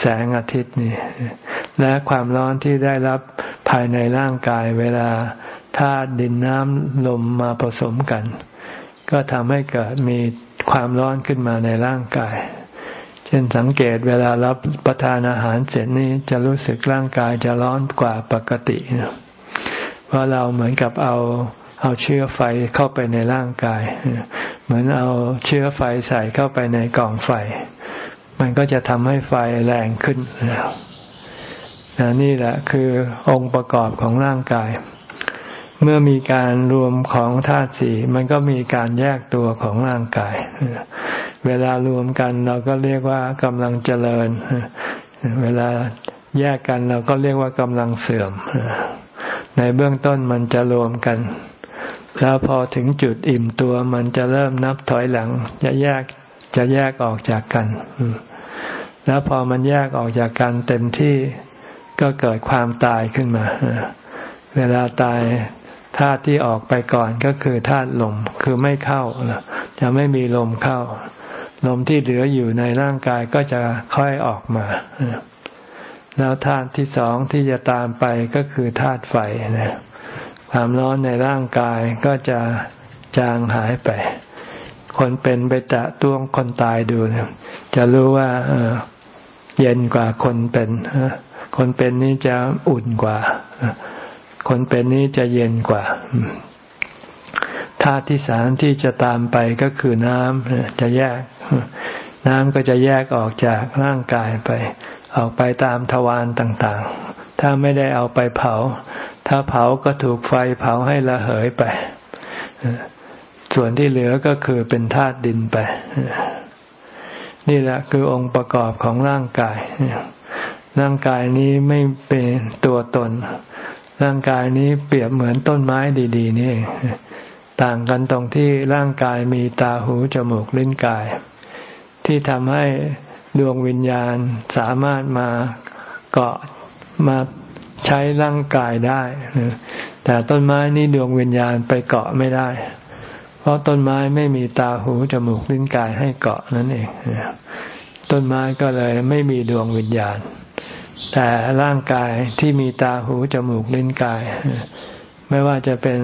A: แสงอาทิตย์นี่และความร้อนที่ได้รับภายในร่างกายเวลาธาตุดินน้ำลมมาผสมกัน ก็ทำให้เกิดมีความร้อนขึ้นมาในร่างกาย เช่นสังเกตเวลารับประทานอาหารเสร็จนี้จะรู้สึกร่างกายจะร้อนกว่าปกติเพราะเราเหมือนกับเอาเอาเชื้อไฟเข้าไปในร่างกาย เหมือนเอาเชื้อไฟใส่เข้าไปในกล่องไฟ มันก็จะทำให้ไฟแรงขึ้นนี่แหละคือองค์ประกอบของร่างกาย เมื่อมีการรวมของธาตุสี่มันก็มีการแยกตัวของร่างกาย เวลารวมกันเราก็เรียกว่ากำลังเจริญ เวลาแยกกันเราก็เรียกว่ากำลังเสื่อม ในเบื้องต้นมันจะรวมกัน แล้วพอถึงจุดอิ่มตัวมันจะเริ่มนับถอยหลัง จะแยกจะแยกออกจากกัน แล้วพอมันแยกออกจากกันเต็มที่ก็เกิดความตายขึ้นมา เวลาตายธาตุที่ออกไปก่อนก็คือธาตุลมคือไม่เข้าจะไม่มีลมเข้า ลมที่เหลืออยู่ในร่างกายก็จะค่อยออกมา แล้วธาตุที่สองที่จะตามไปก็คือธาตุไฟนะความร้อนในร่างกายก็จะจางหายไป คนเป็นไปแตะต้วงคนตายดูจะรู้ว่าเย็นกว่าคนเป็นคนเป็นนี้จะอุ่นกว่า คนเป็นนี้จะเย็นกว่า ธาตุที่สามที่จะตามไปก็คือน้ำจะแยก น้ำก็จะแยกออกจากร่างกายไป ออกไปตามทวารต่างๆ ถ้าไม่ได้เอาไปเผา ถ้าเผาก็ถูกไฟเผาให้ระเหยไป ส่วนที่เหลือก็คือเป็นธาตุดินไป นี่แหละคือองค์ประกอบของร่างกาย ร่างกายนี้ไม่เป็นตัวตน ร่างกายนี้เปรียบเหมือนต้นไม้ดี ๆ นี่ ต่างกันตรงที่ร่างกายมีตาหูจมูกลิ้นกาย ที่ทำให้ดวงวิญญาณสามารถมาเกาะมาใช้ร่างกายได้ แต่ต้นไม้นี้ดวงวิญญาณไปเกาะไม่ได้ เพราะต้นไม้ไม่มีตาหูจมูกลิ้นกายให้เกาะนั่นเอง ต้นไม้ก็เลยไม่มีดวงวิญญาณ แต่ร่างกายที่มีตาหูจมูกลิ้นกาย ไม่ว่าจะเป็น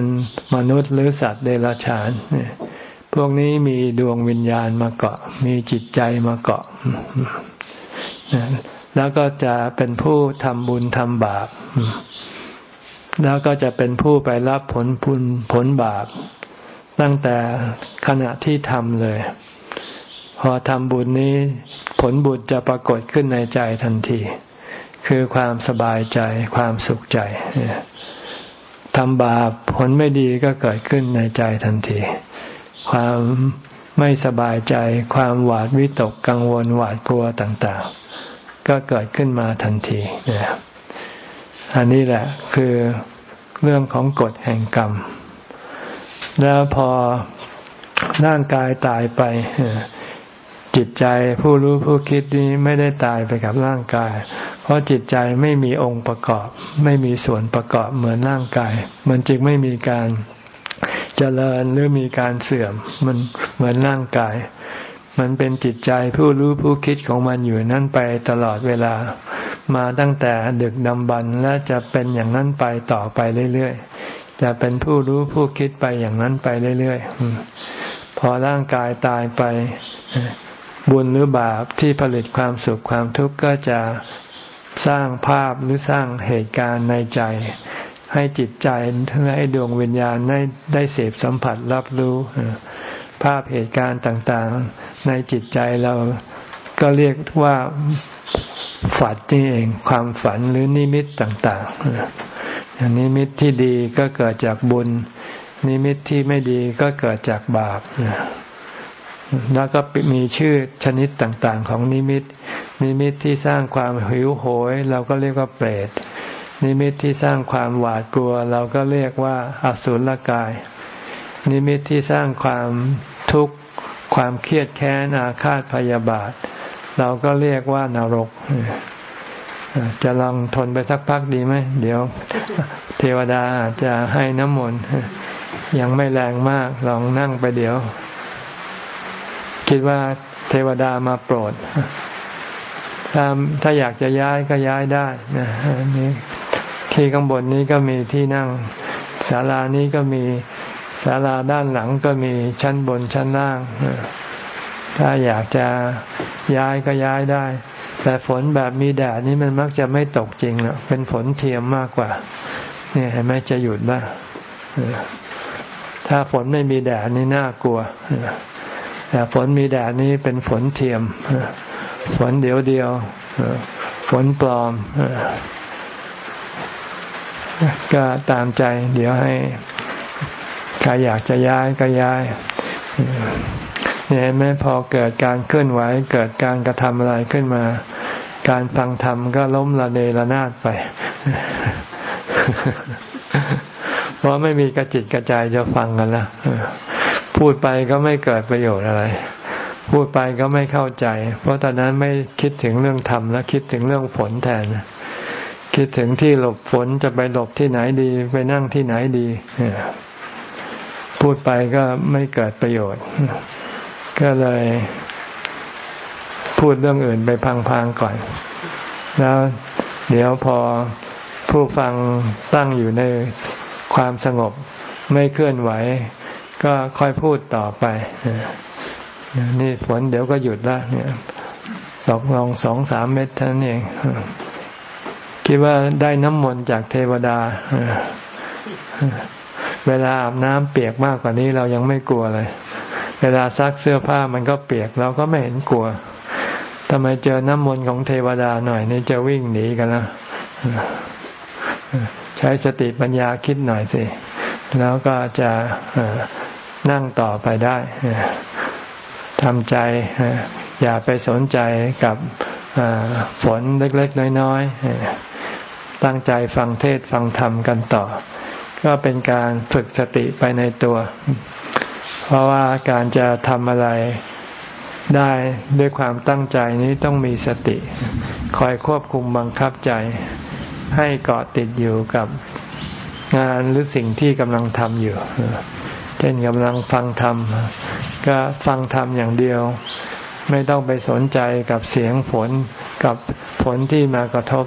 A: มนุษย์หรือสัตว์เดรัจฉานพวกนี้มีดวงวิญญาณมาเกาะ มีจิตใจมาเกาะ แล้วก็จะเป็นผู้ทำบุญทำบาป แล้วก็จะเป็นผู้ไปรับผลบุญผลบาป ตั้งแต่ขณะที่ทำเลย พอทำบุญนี้ ผลบุญจะปรากฏขึ้นในใจทันที คือความสบายใจความสุขใจ ทำบาปผลไม่ดีก็เกิดขึ้นในใจทันที ความไม่สบายใจ ความหวาดวิตกกังวลหวาดกลัวต่างๆ ก็เกิดขึ้นมาทันทีนะอันนี้แหละคือเรื่องของกฎแห่งกรรม แล้วพอร่างกายตายไป จิตใจผู้รู้ผู้คิดนี้ไม่ได้ตายไปกับร่างกาย เพราะจิตใจไม่มีองค์ประกอบ ไม่มีส่วนประกอบเหมือนร่างกาย มันจึงไม่มีการเจริญหรือมีการเสื่อมมันเหมือนร่างกาย มันเป็นจิตใจผู้รู้ผู้คิดของมันอยู่นั่นไปตลอดเวลา มาตั้งแต่ดึกดำบรรและจะเป็นอย่างนั้นไปต่อไปเรื่อยๆจะเป็นผู้รู้ผู้คิดไปอย่างนั้นไปเรื่อยๆพอร่างกายตายไป บุญหรือบาปที่ผลิตความสุขความทุกข์ก็จะสร้างภาพหรือสร้างเหตุการณ์ในใจ ให้จิตใจให้ดวงวิญญาณได้ได้เสพสัมผัสรับรู้ ภาพเหตุการณ์ต่างๆ ในจิตใจเราก็เรียกว่าฝันนี่เองความฝันหรือนิมิตต่างๆนิมิตที่ดีก็เกิดจากบุญ นิมิตที่ไม่ดีก็เกิดจากบาป แล้วก็มีชื่อชนิดต่างๆ ของนิมิต นิมิตที่สร้างความหิวโหย เราก็เรียกว่าเปรต นิมิตที่สร้างความหวาดกลัว เราก็เรียกว่าอสุรกาย นิมิตที่สร้างความทุกข์ ความเครียดแค้นอาฆาตพยาบาท เราก็เรียกว่านรก จะลองทนไปสักพักดีไหม เดี๋ยวเทวดาจะให้น้ำมนต์ยังไม่แรงมาก ลองนั่งไปเดี๋ยว คิดว่าเทวดามาโปรด ถ้าถ้าอยากจะย้ายก็ย้ายได้นะนี่ที่ข้างบนนี้ก็มีที่นั่งศาลานี้ก็มีศาลาด้านหลังก็มีชั้นบนชั้นล่างถ้าอยากจะย้ายก็ย้ายได้ แต่ฝนแบบมีแดดนี้มันมักจะไม่ตกจริงหรอกเป็นฝนเทียมมากกว่า เนี่ยเห็นไหมจะหยุดบ้างถ้าฝนไม่มีแดดนี่น่ากลัว แต่ฝนมีแดดนี้เป็นฝนเทียม ฝนเดียวเดียว ฝนปลอม ก็ตามใจ เดี๋ยวให้ใครอยากจะย้ายก็ย้ายเนี่ยไม่พอเกิดการเคลื่อนไหวเกิดการกระทำอะไรขึ้นมา การฟังธรรมก็ล้มละเนระนาดไป เพราะไม่มีกระจิตกระใจจะฟังกันละ พูดไปก็ไม่เกิดประโยชน์อะไร พูดไปก็ไม่เข้าใจ เพราะตอนนั้นไม่คิดถึงเรื่องธรรมแล้วคิดถึงเรื่องฝนแทน คิดถึงที่หลบฝนจะไปหลบที่ไหนดี ไปนั่งที่ไหนดีพูดไปก็ไม่เกิดประโยชน์ ก็เลย พูดเรื่องอื่นไปพังๆก่อน แล้วเดี๋ยวพอผู้ฟังตั้งอยู่ในความสงบไม่เคลื่อนไหว ก็ค่อยพูดต่อไปนี่ฝนเดี๋ยวก็หยุดละเนี่ยตกลงสองสามเม็ดเท่านั้นเองคิดว่าได้น้ำมนต์จากเทวดาเวลาอาบน้ำเปียกมากกว่านี้เรายังไม่กลัวเลย เวลาซักเสื้อผ้ามันก็เปียกเราก็ไม่เห็นกลัวทำไมเจอน้ำมนต์ของเทวดาหน่อยนี่จะวิ่งหนีกันนะใช้สติปัญญาคิดหน่อยสิ แล้วก็จะ นั่งต่อไปได้ทำใจอย่าไปสนใจกับฝนเล็กๆ น้อยๆ ตั้งใจฟังเทศฟังธรรมกันต่อ ก็เป็นการฝึกสติไปในตัว เพราะว่าการจะทำอะไรได้ด้วยความตั้งใจนี้ต้องมีสติ คอยควบคุมบังคับใจ ให้เกาะติดอยู่กับงานหรือสิ่งที่กำลังทำอยู่ ช่นกำลังฟังธรรม ก็ฟังธรรมอย่างเดียว ไม่ต้องไปสนใจกับเสียงฝนกับฝนที่มากระทบ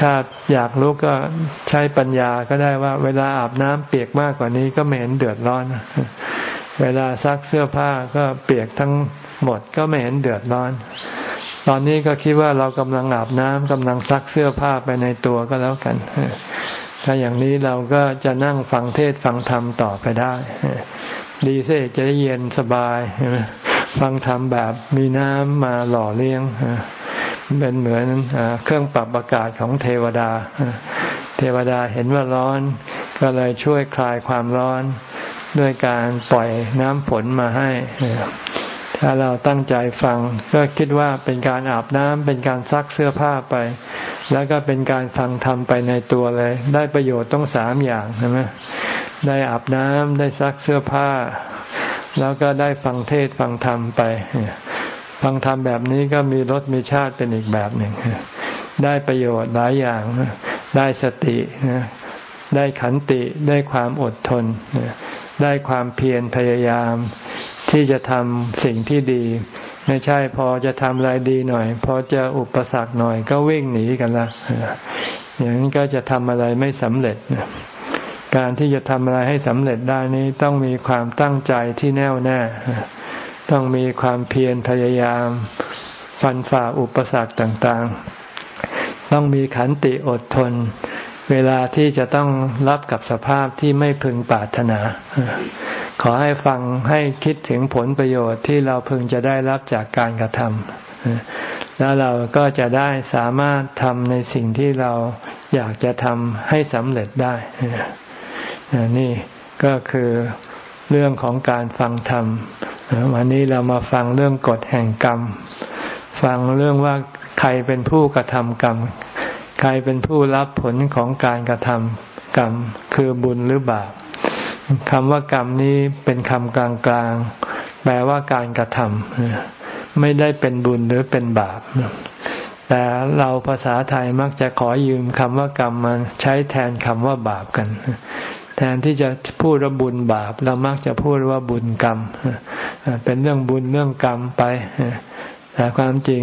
A: ถ้าอยากรู้ก็ใช้ปัญญาก็ได้ว่า เวลาอาบน้ำเปียกมากกว่านี้ก็ไม่เห็นเดือดร้อน เวลาซักเสื้อผ้าก็เปียกทั้งหมดก็ไม่เห็นเดือดร้อน ตอนนี้ก็คิดว่าเรากำลังอาบน้ำกำลังซักเสื้อผ้าไปในตัวก็แล้วกัน ถ้าอย่างนี้เราก็จะนั่งฟังเทศฟังธรรมต่อไปได้ ดีเสจะได้เย็นสบาย ฟังธรรมแบบมีน้ำมาหล่อเลี้ยง เป็นเหมือนเครื่องปรับอากาศของเทวดา เทวดาเห็นว่าร้อน ก็เลยช่วยคลายความร้อนด้วยการปล่อยน้ำฝนมาให้ ถ้าเราตั้งใจฟังก็คิดว่าเป็นการอาบน้ำเป็นการซักเสื้อผ้าไป แล้วก็เป็นการฟังธรรมไปในตัวเลย ได้ประโยชน์ต้องสามอย่างใช่ไหมได้อาบน้ำได้ซักเสื้อผ้า แล้วก็ได้ฟังเทศฟังธรรมไป ฟังธรรมแบบนี้ก็มีรสมีชาติเป็นอีกแบบหนึ่งได้ประโยชน์หลายอย่าง ได้สติได้ขันติได้ความอดทน ได้ความเพียรพยายาม ที่จะทำสิ่งที่ดี ไม่ใช่พอจะทำอะไรดีหน่อย พอจะอุปสรรคหน่อยก็วิ่งหนีกันละอย่างนี้ก็จะทำอะไรไม่สำเร็จการที่จะทำอะไรให้สำเร็จได้นี้ต้องมีความตั้งใจที่แน่วแน่ ต้องมีความเพียรพยายาม ฟันฝ่าอุปสรรคต่างๆ ต้องมีขันติอดทน เวลาที่จะต้องรับกับสภาพที่ไม่พึงปรารถนา ขอให้ฟังให้คิดถึงผลประโยชน์ที่เราพึงจะได้รับจากการกระทำแล้วเราก็จะได้สามารถทำในสิ่งที่เราอยากจะทำให้สำเร็จได้นี่ก็คือเรื่องของการฟังธรรม วันนี้เรามาฟังเรื่องกฎแห่งกรรม ฟังเรื่องว่าใครเป็นผู้กระทำกรรม ใครเป็นผู้รับผลของการกระทำกรรม คือบุญหรือบาป คำว่ากรรมนี้เป็นคำกลางๆ แปลว่าการกระทำไม่ได้เป็นบุญหรือเป็นบาป แต่เราภาษาไทยมักจะขอยืมคำว่ากรรมมาใช้แทนคำว่าบาปกัน แทนที่จะพูดว่าบุญบาป เรามักจะพูดว่าบุญกรรม เป็นเรื่องบุญเรื่องกรรมไปแต่ความจริง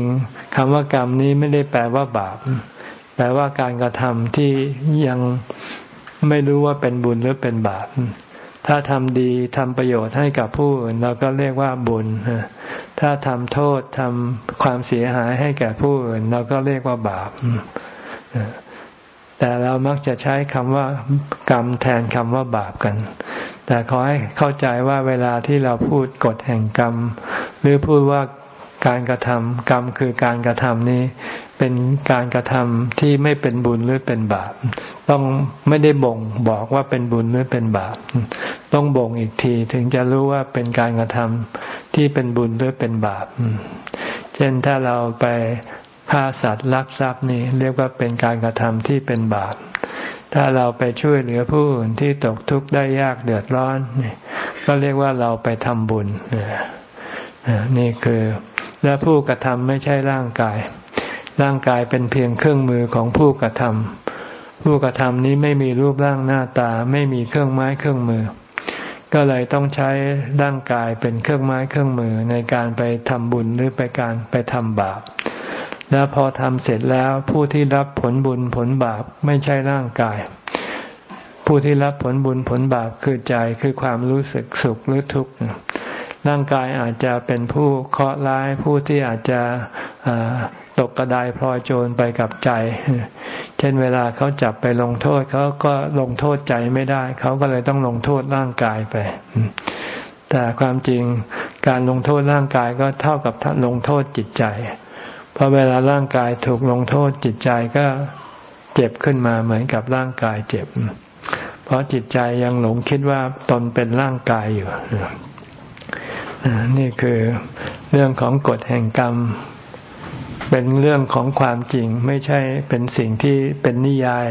A: คำว่ากรรมนี้ไม่ได้แปลว่าบาป แปลว่าการกระทำที่ยังไม่รู้ว่าเป็นบุญหรือเป็นบาป ถ้าทำดีทำประโยชน์ให้กับผู้อื่นเราก็เรียกว่าบุญ ถ้าทำโทษทำความเสียหายให้แก่ผู้อื่นเราก็เรียกว่าบาป แต่เรามักจะใช้คำว่ากรรมแทนคำว่าบาปกัน แต่ขอให้เข้าใจว่าเวลาที่เราพูดกฎแห่งกรรม หรือพูดว่าการกระทำกรรมคือการกระทำนี้ เป็นการกระทำที่ไม่เป็นบุญหรือเป็นบาป ต้องไม่ได้บ่งบอกว่าเป็นบุญหรือเป็นบาป ต้องบ่งอีกทีถึงจะรู้ว่าเป็นการกระทำที่เป็นบุญหรือเป็นบาป เช่นถ้าเราไปฆ่าสัตว์ลักทรัพย์นี่เรียกว่าเป็นการกระทำที่เป็นบาป ถ้าเราไปช่วยเหลือผู้อื่นที่ตกทุกข์ได้ยากเดือดร้อนนี่ก็เรียกว่าเราไปทำบุญนี่คือและผู้กระทำไม่ใช่ร่างกาย ร่างกายเป็นเพียงเครื่องมือของผู้กระทำผู้กระทำนี้ไม่มีรูปร่างหน้าตา ไม่มีเครื่องไม้เครื่องมือ ก็เลยต้องใช้ร่างกายเป็นเครื่องไม้เครื่องมือในการไปทำบุญหรือไปการไปทำบาป แล้วพอทำเสร็จแล้วผู้ที่รับผลบุญผลบาปไม่ใช่ร่างกาย ผู้ที่รับผลบุญผลบาปคือใจคือความรู้สึกสุขหรือทุกข์ร่างกายอาจจะเป็นผู้เคราะห์ร้ายผู้ที่อาจจะ ตกกระไดพลอยโจรไปกับใจ เช่นเวลาเขาจับไปลงโทษเขาก็ลงโทษใจไม่ได้ เขาก็เลยต้องลงโทษร่างกายไป แต่ความจริงการลงโทษร่างกายก็เท่ากับลงโทษจิตใจ เพราะเวลาร่างกายถูกลงโทษจิตใจก็เจ็บขึ้นมาเหมือนกับร่างกายเจ็บ เพราะจิตใจยังหลงคิดว่าตนเป็นร่างกายอยู่นี่คือเรื่องของกฎแห่งกรรม เป็นเรื่องของความจริงไม่ใช่เป็นสิ่งที่เป็นนิยาย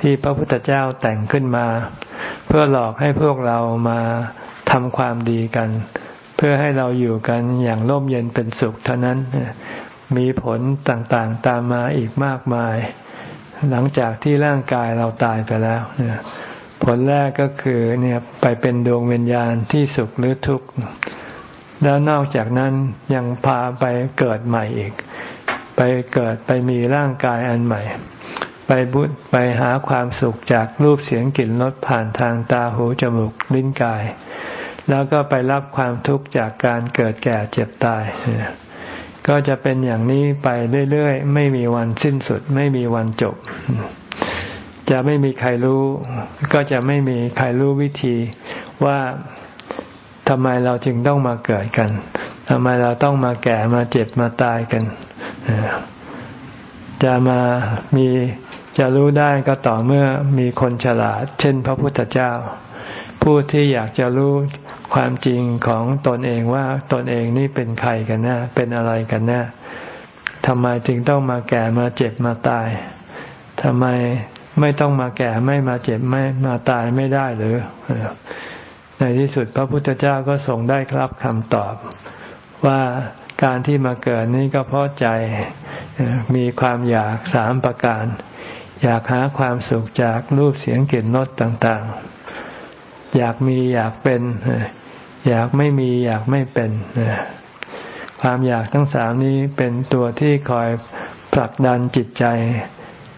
A: ที่พระพุทธเจ้าแต่งขึ้นมา เพื่อหลอกให้พวกเรามาทำความดีกัน เพื่อให้เราอยู่กันอย่างร่มเย็นเป็นสุขเท่านั้น มีผลต่างๆตามมาอีกมากมาย หลังจากที่ร่างกายเราตายไปแล้วผลแรกก็คือเนี่ยไปเป็นดวงวิญญาณที่สุขหรือทุกข์แล้วนอกจากนั้นยังพาไปเกิดใหม่อีก ไปเกิดไปมีร่างกายอันใหม่ ไปบุญไปหาความสุขจากรูปเสียงกลิ่นรสผ่านทางตาหูจมูกลิ้นกาย แล้วก็ไปรับความทุกข์จากการเกิดแก่เจ็บตาย ก็จะเป็นอย่างนี้ไปเรื่อยๆ ไม่มีวันสิ้นสุด ไม่มีวันจบ จะไม่มีใครรู้ ก็จะไม่มีใครรู้วิธีว่าทำไมเราจึงต้องมาเกิดกันทำไมเราต้องมาแก่มาเจ็บมาตายกัน จะมามีจะรู้ได้ก็ต่อเมื่อมีคนฉลาด เช่นพระพุทธเจ้า ผู้ที่อยากจะรู้ความจริงของตนเองว่าตนเองนี่เป็นใครกันแน่เป็นอะไรกันแน่ทำไมจึงต้องมาแก่มาเจ็บมาตายทำไมไม่ต้องมาแก่ไม่มาเจ็บไม่มาตายไม่ได้หรือในที่สุดพระพุทธเจ้าก็ทรงได้ครับคำตอบว่า การที่มาเกิดนี้ก็เพราะใจมีความอยากสามประการ อยากหาความสุขจากรูปเสียงกลิ่นรสต่างๆ อยากมีอยากเป็น อยากไม่มีอยากไม่เป็น ความอยากทั้งสามนี้เป็นตัวที่คอยผลักดันจิตใจ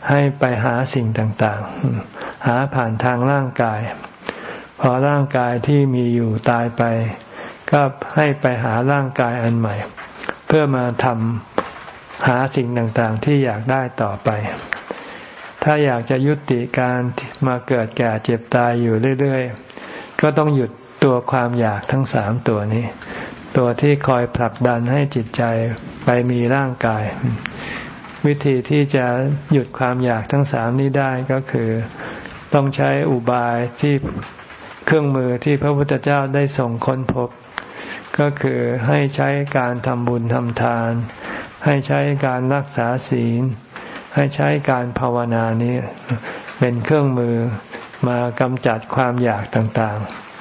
A: ให้ไปหาสิ่งต่างๆ หาผ่านทางร่างกาย พอร่างกายที่มีอยู่ตายไป ก็ให้ไปหาร่างกายอันใหม่ เพื่อมาทำหาสิ่งต่างๆ ที่อยากได้ต่อไป ถ้าอยากจะยุติการมาเกิดแก่เจ็บตายอยู่เรื่อยๆ ก็ต้องหยุดตัวความอยากทั้งสามตัวนี้ ตัวที่คอยผลักดันให้จิตใจไปมีร่างกาย วิธีที่จะหยุดความอยากทั้งสามนี้ได้ก็คือ ต้องใช้อุบายที่เครื่องมือที่พระพุทธเจ้าได้ส่งค้นพบ ก็คือให้ใช้การทำบุญทำทาน ให้ใช้การรักษาศีล ให้ใช้การภาวนานี้เป็นเครื่องมือมากำจัดความอยากต่าง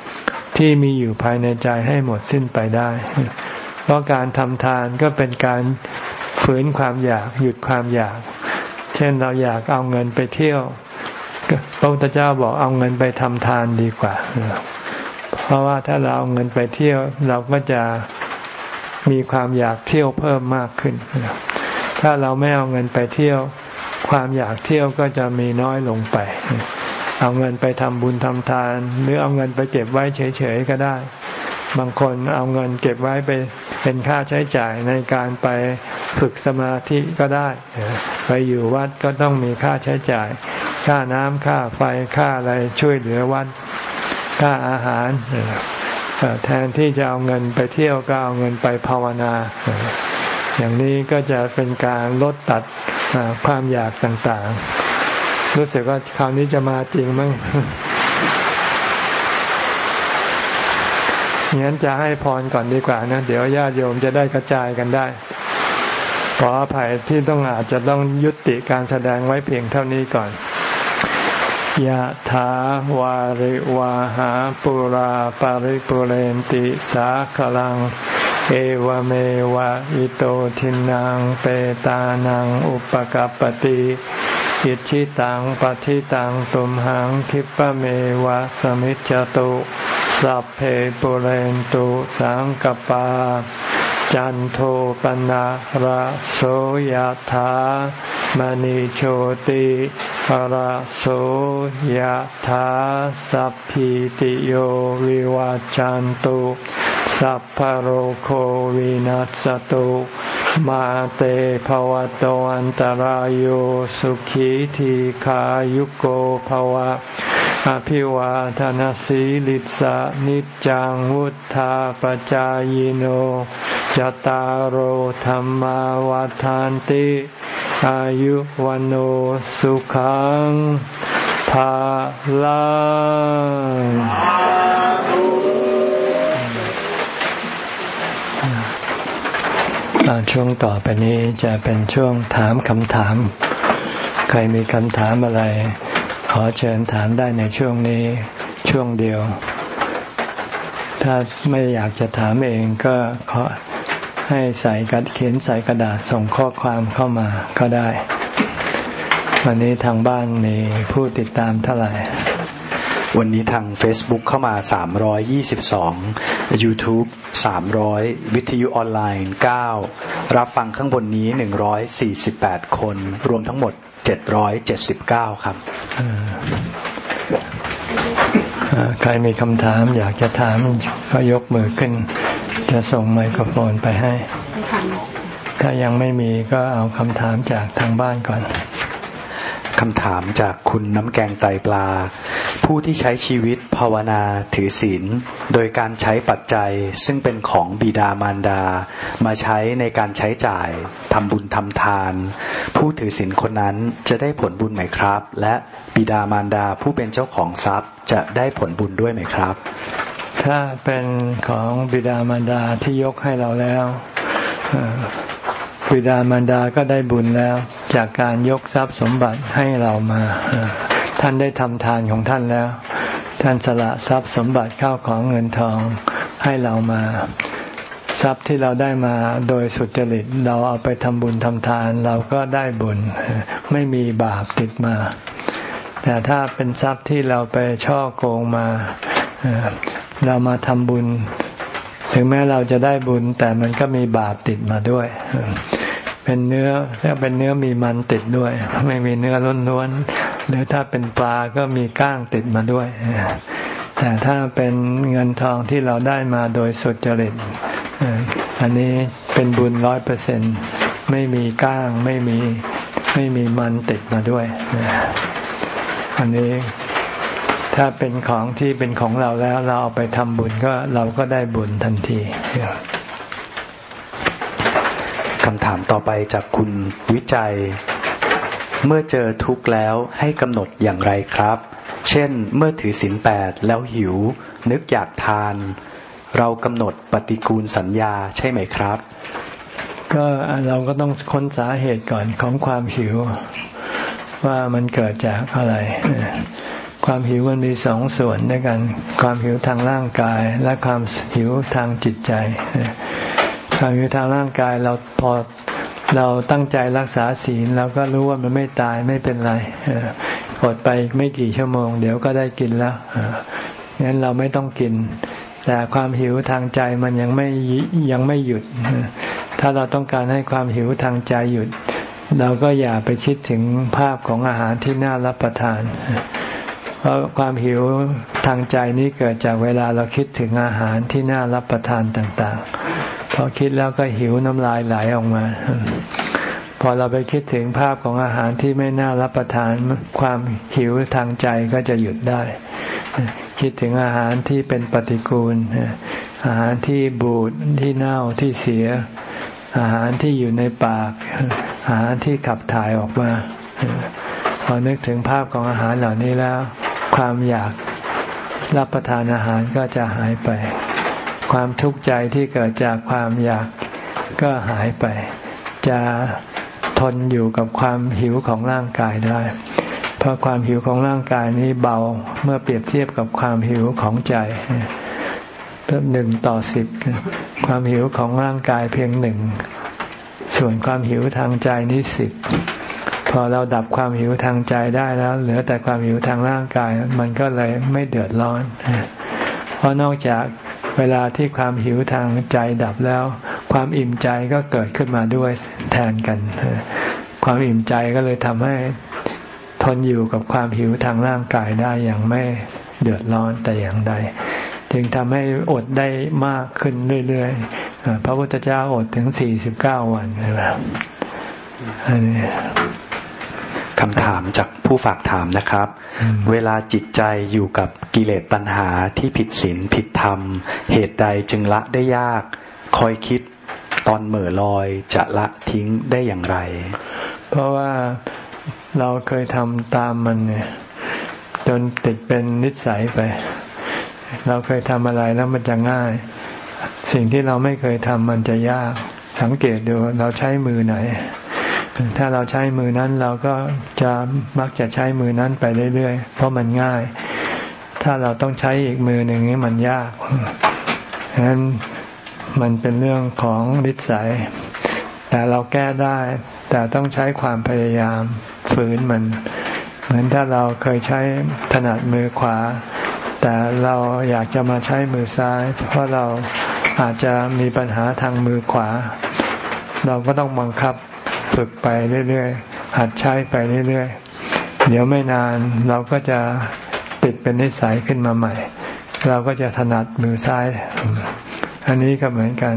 A: ๆ ที่มีอยู่ภายในใจให้หมดสิ้นไปได้ เพราะการทำทานก็เป็นการฝืฝืนความอยากหยุดความอยาก เช่นเราอยากเอาเงินไปเที่ยวพระพุทธเจ้าบอกเอาเงินไปทำทานดีกว่า เพราะว่าถ้าเราเอาเงินไปเที่ยว เราก็จะมีความอยากเที่ยวเพิ่มมากขึ้น ถ้าเราไม่เอาเงินไปเที่ยว ความอยากเที่ยวก็จะมีน้อยลงไป เอาเงินไปทำบุญทำทาน หรือเอาเงินไปเก็บไว้เฉยๆก็ได้ บางคนเอาเงินเก็บไว้ไปเป็นค่าใช้จ่ายในการไปฝึกสมาธิก็ได้ ไปอยู่วัดก็ต้องมีค่าใช้จ่าย ค่าน้ำค่าไฟค่าอะไรช่วยเหลือวัด ค่าอาหารแทนที่จะเอาเงินไปเที่ยวก็เอาเงินไปภาวนา อย่างนี้ก็จะเป็นการลดตัดความอยากต่างๆ รู้สึกว่าคราวนี้จะมาจริงมั้งงั้นจะให้พรก่อนดีกว่านะเดี๋ยวญาติโยมจะได้กระจายกันได้ ขออภัยที่ต้องอาจจะต้องยุติการแสดงไว้เพียงเท่านี้ก่อน ยะถาวาริวาหาปุราปาริปุเรนติสาคลัง เอวเมวะอิโตทินังเปตานังอุปกัรปติอิชิตังปฏิตังตุมหังคิปะเมวะสมิจจตุสัพเพปุเรนตุสังกปา จันโทปนะระโสยธามณิโชติระโสยธาสัพพิติโยวิวาจันตุสัพพโรโควินัสตุมาเตภวะตวันตารโยสุขีทีขายุโกภวะ อภิวาทานสีลิสะนิจังวุธาปจายโน จตารโหธรรมวาทานติ อายุวันโอสุขังภาลังช่วงต่อไปนี้จะเป็นช่วงถามคำถาม ใครมีคำถามอะไร ขอเชิญถามได้ในช่วงนี้ช่วงเดียว ถ้าไม่อยากจะถามเองก็ขอ ให้ใส่กระเขียนใส่กระดาษส่งข้อความเข้ามาก็ได้ วันนี้ทางบ้านมีผู้ติดตามเท่าไหร่
B: วันนี้ทาง Facebook เข้ามา 322 YouTube 300 วิทยุออนไลน์ 9 รับฟังข้างบนนี้ 148 คน รวมทั้งหมด 779 ครับ
C: ใครมีคำถามอยากจะถามก็ยกมือขึ้น จะส่งไมโครโฟนไปให้ ถ้ายังไม่มีก็เอาคำถามจากทางบ้านก่อน
B: คำถามจากคุณน้ำแกงไตปลา ผู้ที่ใช้ชีวิตภาวนาถือศีลโดยการใช้ปัจจัยซึ่งเป็นของบิดามารดา มาใช้ในการใช้จ่ายทำบุญทำทาน ผู้ถือศีลคนนั้นจะได้ผลบุญไหมครับ และบิดามารดาผู้เป็นเจ้าของทรัพย์จะได้ผลบุญด้วยไหมครับ
C: ถ้าเป็นของบิดามารดาที่ยกให้เราแล้วบิดามารดาก็ได้บุญแล้ว จากการยกทรัพย์สมบัติให้เรามา ท่านได้ทำทานของท่านแล้ว ท่านสละทรัพย์สมบัติเข้าของเงินทองให้เรามา ทรัพย์ที่เราได้มาโดยสุจริตเราเอาไปทำบุญทำทานเราก็ได้บุญ ไม่มีบาปติดมา แต่ถ้าเป็นทรัพย์ที่เราไปช่อโกงมา เรามาทำบุญ ถึงแม้เราจะได้บุญ แต่มันก็มีบาปติดมาด้วย เป็นเนื้อแล้วเป็นเนื้อมีมันติดด้วย ไม่มีเนื้อล้วนๆหรือถ้าเป็นปลาก็มีก้างติดมาด้วย แต่ถ้าเป็นเงินทองที่เราได้มาโดยสุจริตอันนี้เป็นบุญร้อยเปอร์เซ็นไม่มีก้างไม่มีไม่มีมันติดมาด้วยอันนี้ ถ้าเป็นของที่เป็นของเราแล้วเราเอาไปทำบุญก็เราก็ได้บุญทันที
B: คำถามต่อไปจากคุณวิจัย เมื่อเจอทุกข์แล้วให้กำหนดอย่างไรครับ เช่น เมื่อถือศีลแปดแล้วหิว นึกอยากทาน เรากำหนดปฏิกูลสัญญาใช่ไหมครับ
C: ก็เราก็ต้องค้นสาเหตุก่อนของความหิว ว่ามันเกิดจากอะไร ความหิวมันมีสองส่วนด้วยกัน ความหิวทางร่างกาย และความหิวทางจิตใจ ความหิวทางร่างกายเราพอ
A: เราตั้งใจรักษาศีลเราก็รู้ว่ามันไม่ตายไม่เป็นไรอดไปไม่กี่ชั่วโมง เดี๋ยวก็ได้กินแล้วงั้นเราไม่ต้องกิน แต่ความหิวทางใจมันยังไม่ยังไม่หยุด ถ้าเราต้องการให้ความหิวทางใจหยุด เราก็อย่าไปคิดถึงภาพของอาหารที่น่ารับประทาน เพราะความหิวทางใจนี้เกิดจากเวลาเราคิดถึงอาหารที่น่ารับประทานต่างๆ พอคิดแล้วก็หิวน้ำลายไหลออกมา พอเราไปคิดถึงภาพของอาหารที่ไม่น่ารับประทาน ความหิวทางใจก็จะหยุดได้ คิดถึงอาหารที่เป็นปฏิกูล อาหารที่บูดที่เน่าที่เสีย อาหารที่อยู่ในปาก อาหารที่ขับถ่ายออกมา อนึกถึงภาพของอาหารเหล่านี้แล้ว ความอยากรับประทานอาหารก็จะหายไป ความทุกข์ใจที่เกิดจากความอยากก็หายไป จะทนอยู่กับความหิวของร่างกายได้ เพราะความหิวของร่างกายนี้เบาเมื่อเปรียบเทียบกับความหิวของใจหนึ่งต่อสิบความหิวของร่างกายเพียงหนึ่งส่วนความหิวทางใจนี้สิบ พอเราดับความหิวทางใจได้แล้ว เหลือแต่ความหิวทางร่างกาย มันก็เลยไม่เดือดร้อน เพราะนอกจากเวลาที่ความหิวทางใจดับแล้ว ความอิ่มใจก็เกิดขึ้นมาด้วยแทนกัน ความอิ่มใจก็เลยทำให้ทนอยู่กับความหิวทางร่างกายได้อย่างไม่เดือดร้อนแต่อย่างใด จึงทำให้อดได้มากขึ้นเรื่อยๆพระพุทธเจ้าอดถึงสี่สิบเก้าวันนะครับอันนี้
B: คำถามจากผู้ฝากถามนะครับ เวลาจิตใจอยู่กับกิเลสตัณหาที่ผิดศีลผิดธรรม เหตุใดจึงละได้ยาก คอยคิดตอนเหม่อลอยจะละทิ้งได้อย่างไร
A: เพราะว่าเราเคยทำตามมันเนี่ยจนติดเป็นนิสัยไป เราเคยทำอะไรแล้วมันจะง่าย สิ่งที่เราไม่เคยทำมันจะยาก สังเกตดูเราใช้มือไหน ถ้าเราใช้มือนั้นเราก็จะมักจะใช้มือนั้นไปเรื่อยๆ เพราะมันง่าย ถ้าเราต้องใช้อีกมือหนึ่งนี้มันยากฉะนั้นมันเป็นเรื่องของนิสัย แต่เราแก้ได้ แต่ต้องใช้ความพยายามฝืนมัน เหมือนถ้าเราเคยใช้ถนัดมือขวา แต่เราอยากจะมาใช้มือซ้าย เพราะเราอาจจะมีปัญหาทางมือขวา เราก็ต้องบังคับ ฝึกไปเรื่อยๆ หัดใช้ไปเรื่อยๆ เดี๋ยวไม่นานเราก็จะติดเป็นนิสัยขึ้นมาใหม่ เราก็จะถนัดมือซ้าย อันนี้ก็เหมือนกัน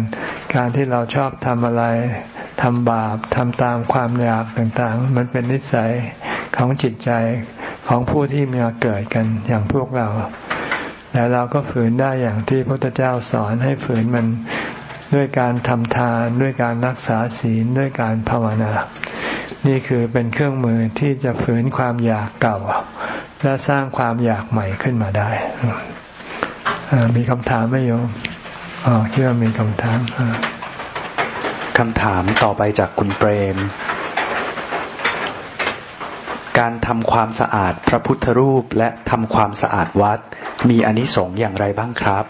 A: การที่เราชอบทำอะไรทำบาปทำตามความอยากต่างๆ มันเป็นนิสัยของจิตใจของผู้ที่มีเกิดกันอย่างพวกเราแต่เราก็ฝืนได้อย่างที่พระพุทธเจ้าสอนให้ฝืนมัน ด้วยการทำทานด้วยการรักษาศีลด้วยการภาวนา นี่คือเป็นเครื่องมือที่จะฝืนความอยากเก่า และสร้างความอยากใหม่ขึ้นมาได้ มีคำถามไหมโยมอ๋อคิดว่ามีคำถาม
B: คำถามต่อไปจากคุณเปรม การทำความสะอาดพระพุทธรูปและทำความสะอาดวัด มีอนิสงส์อย่างไรบ้างครับ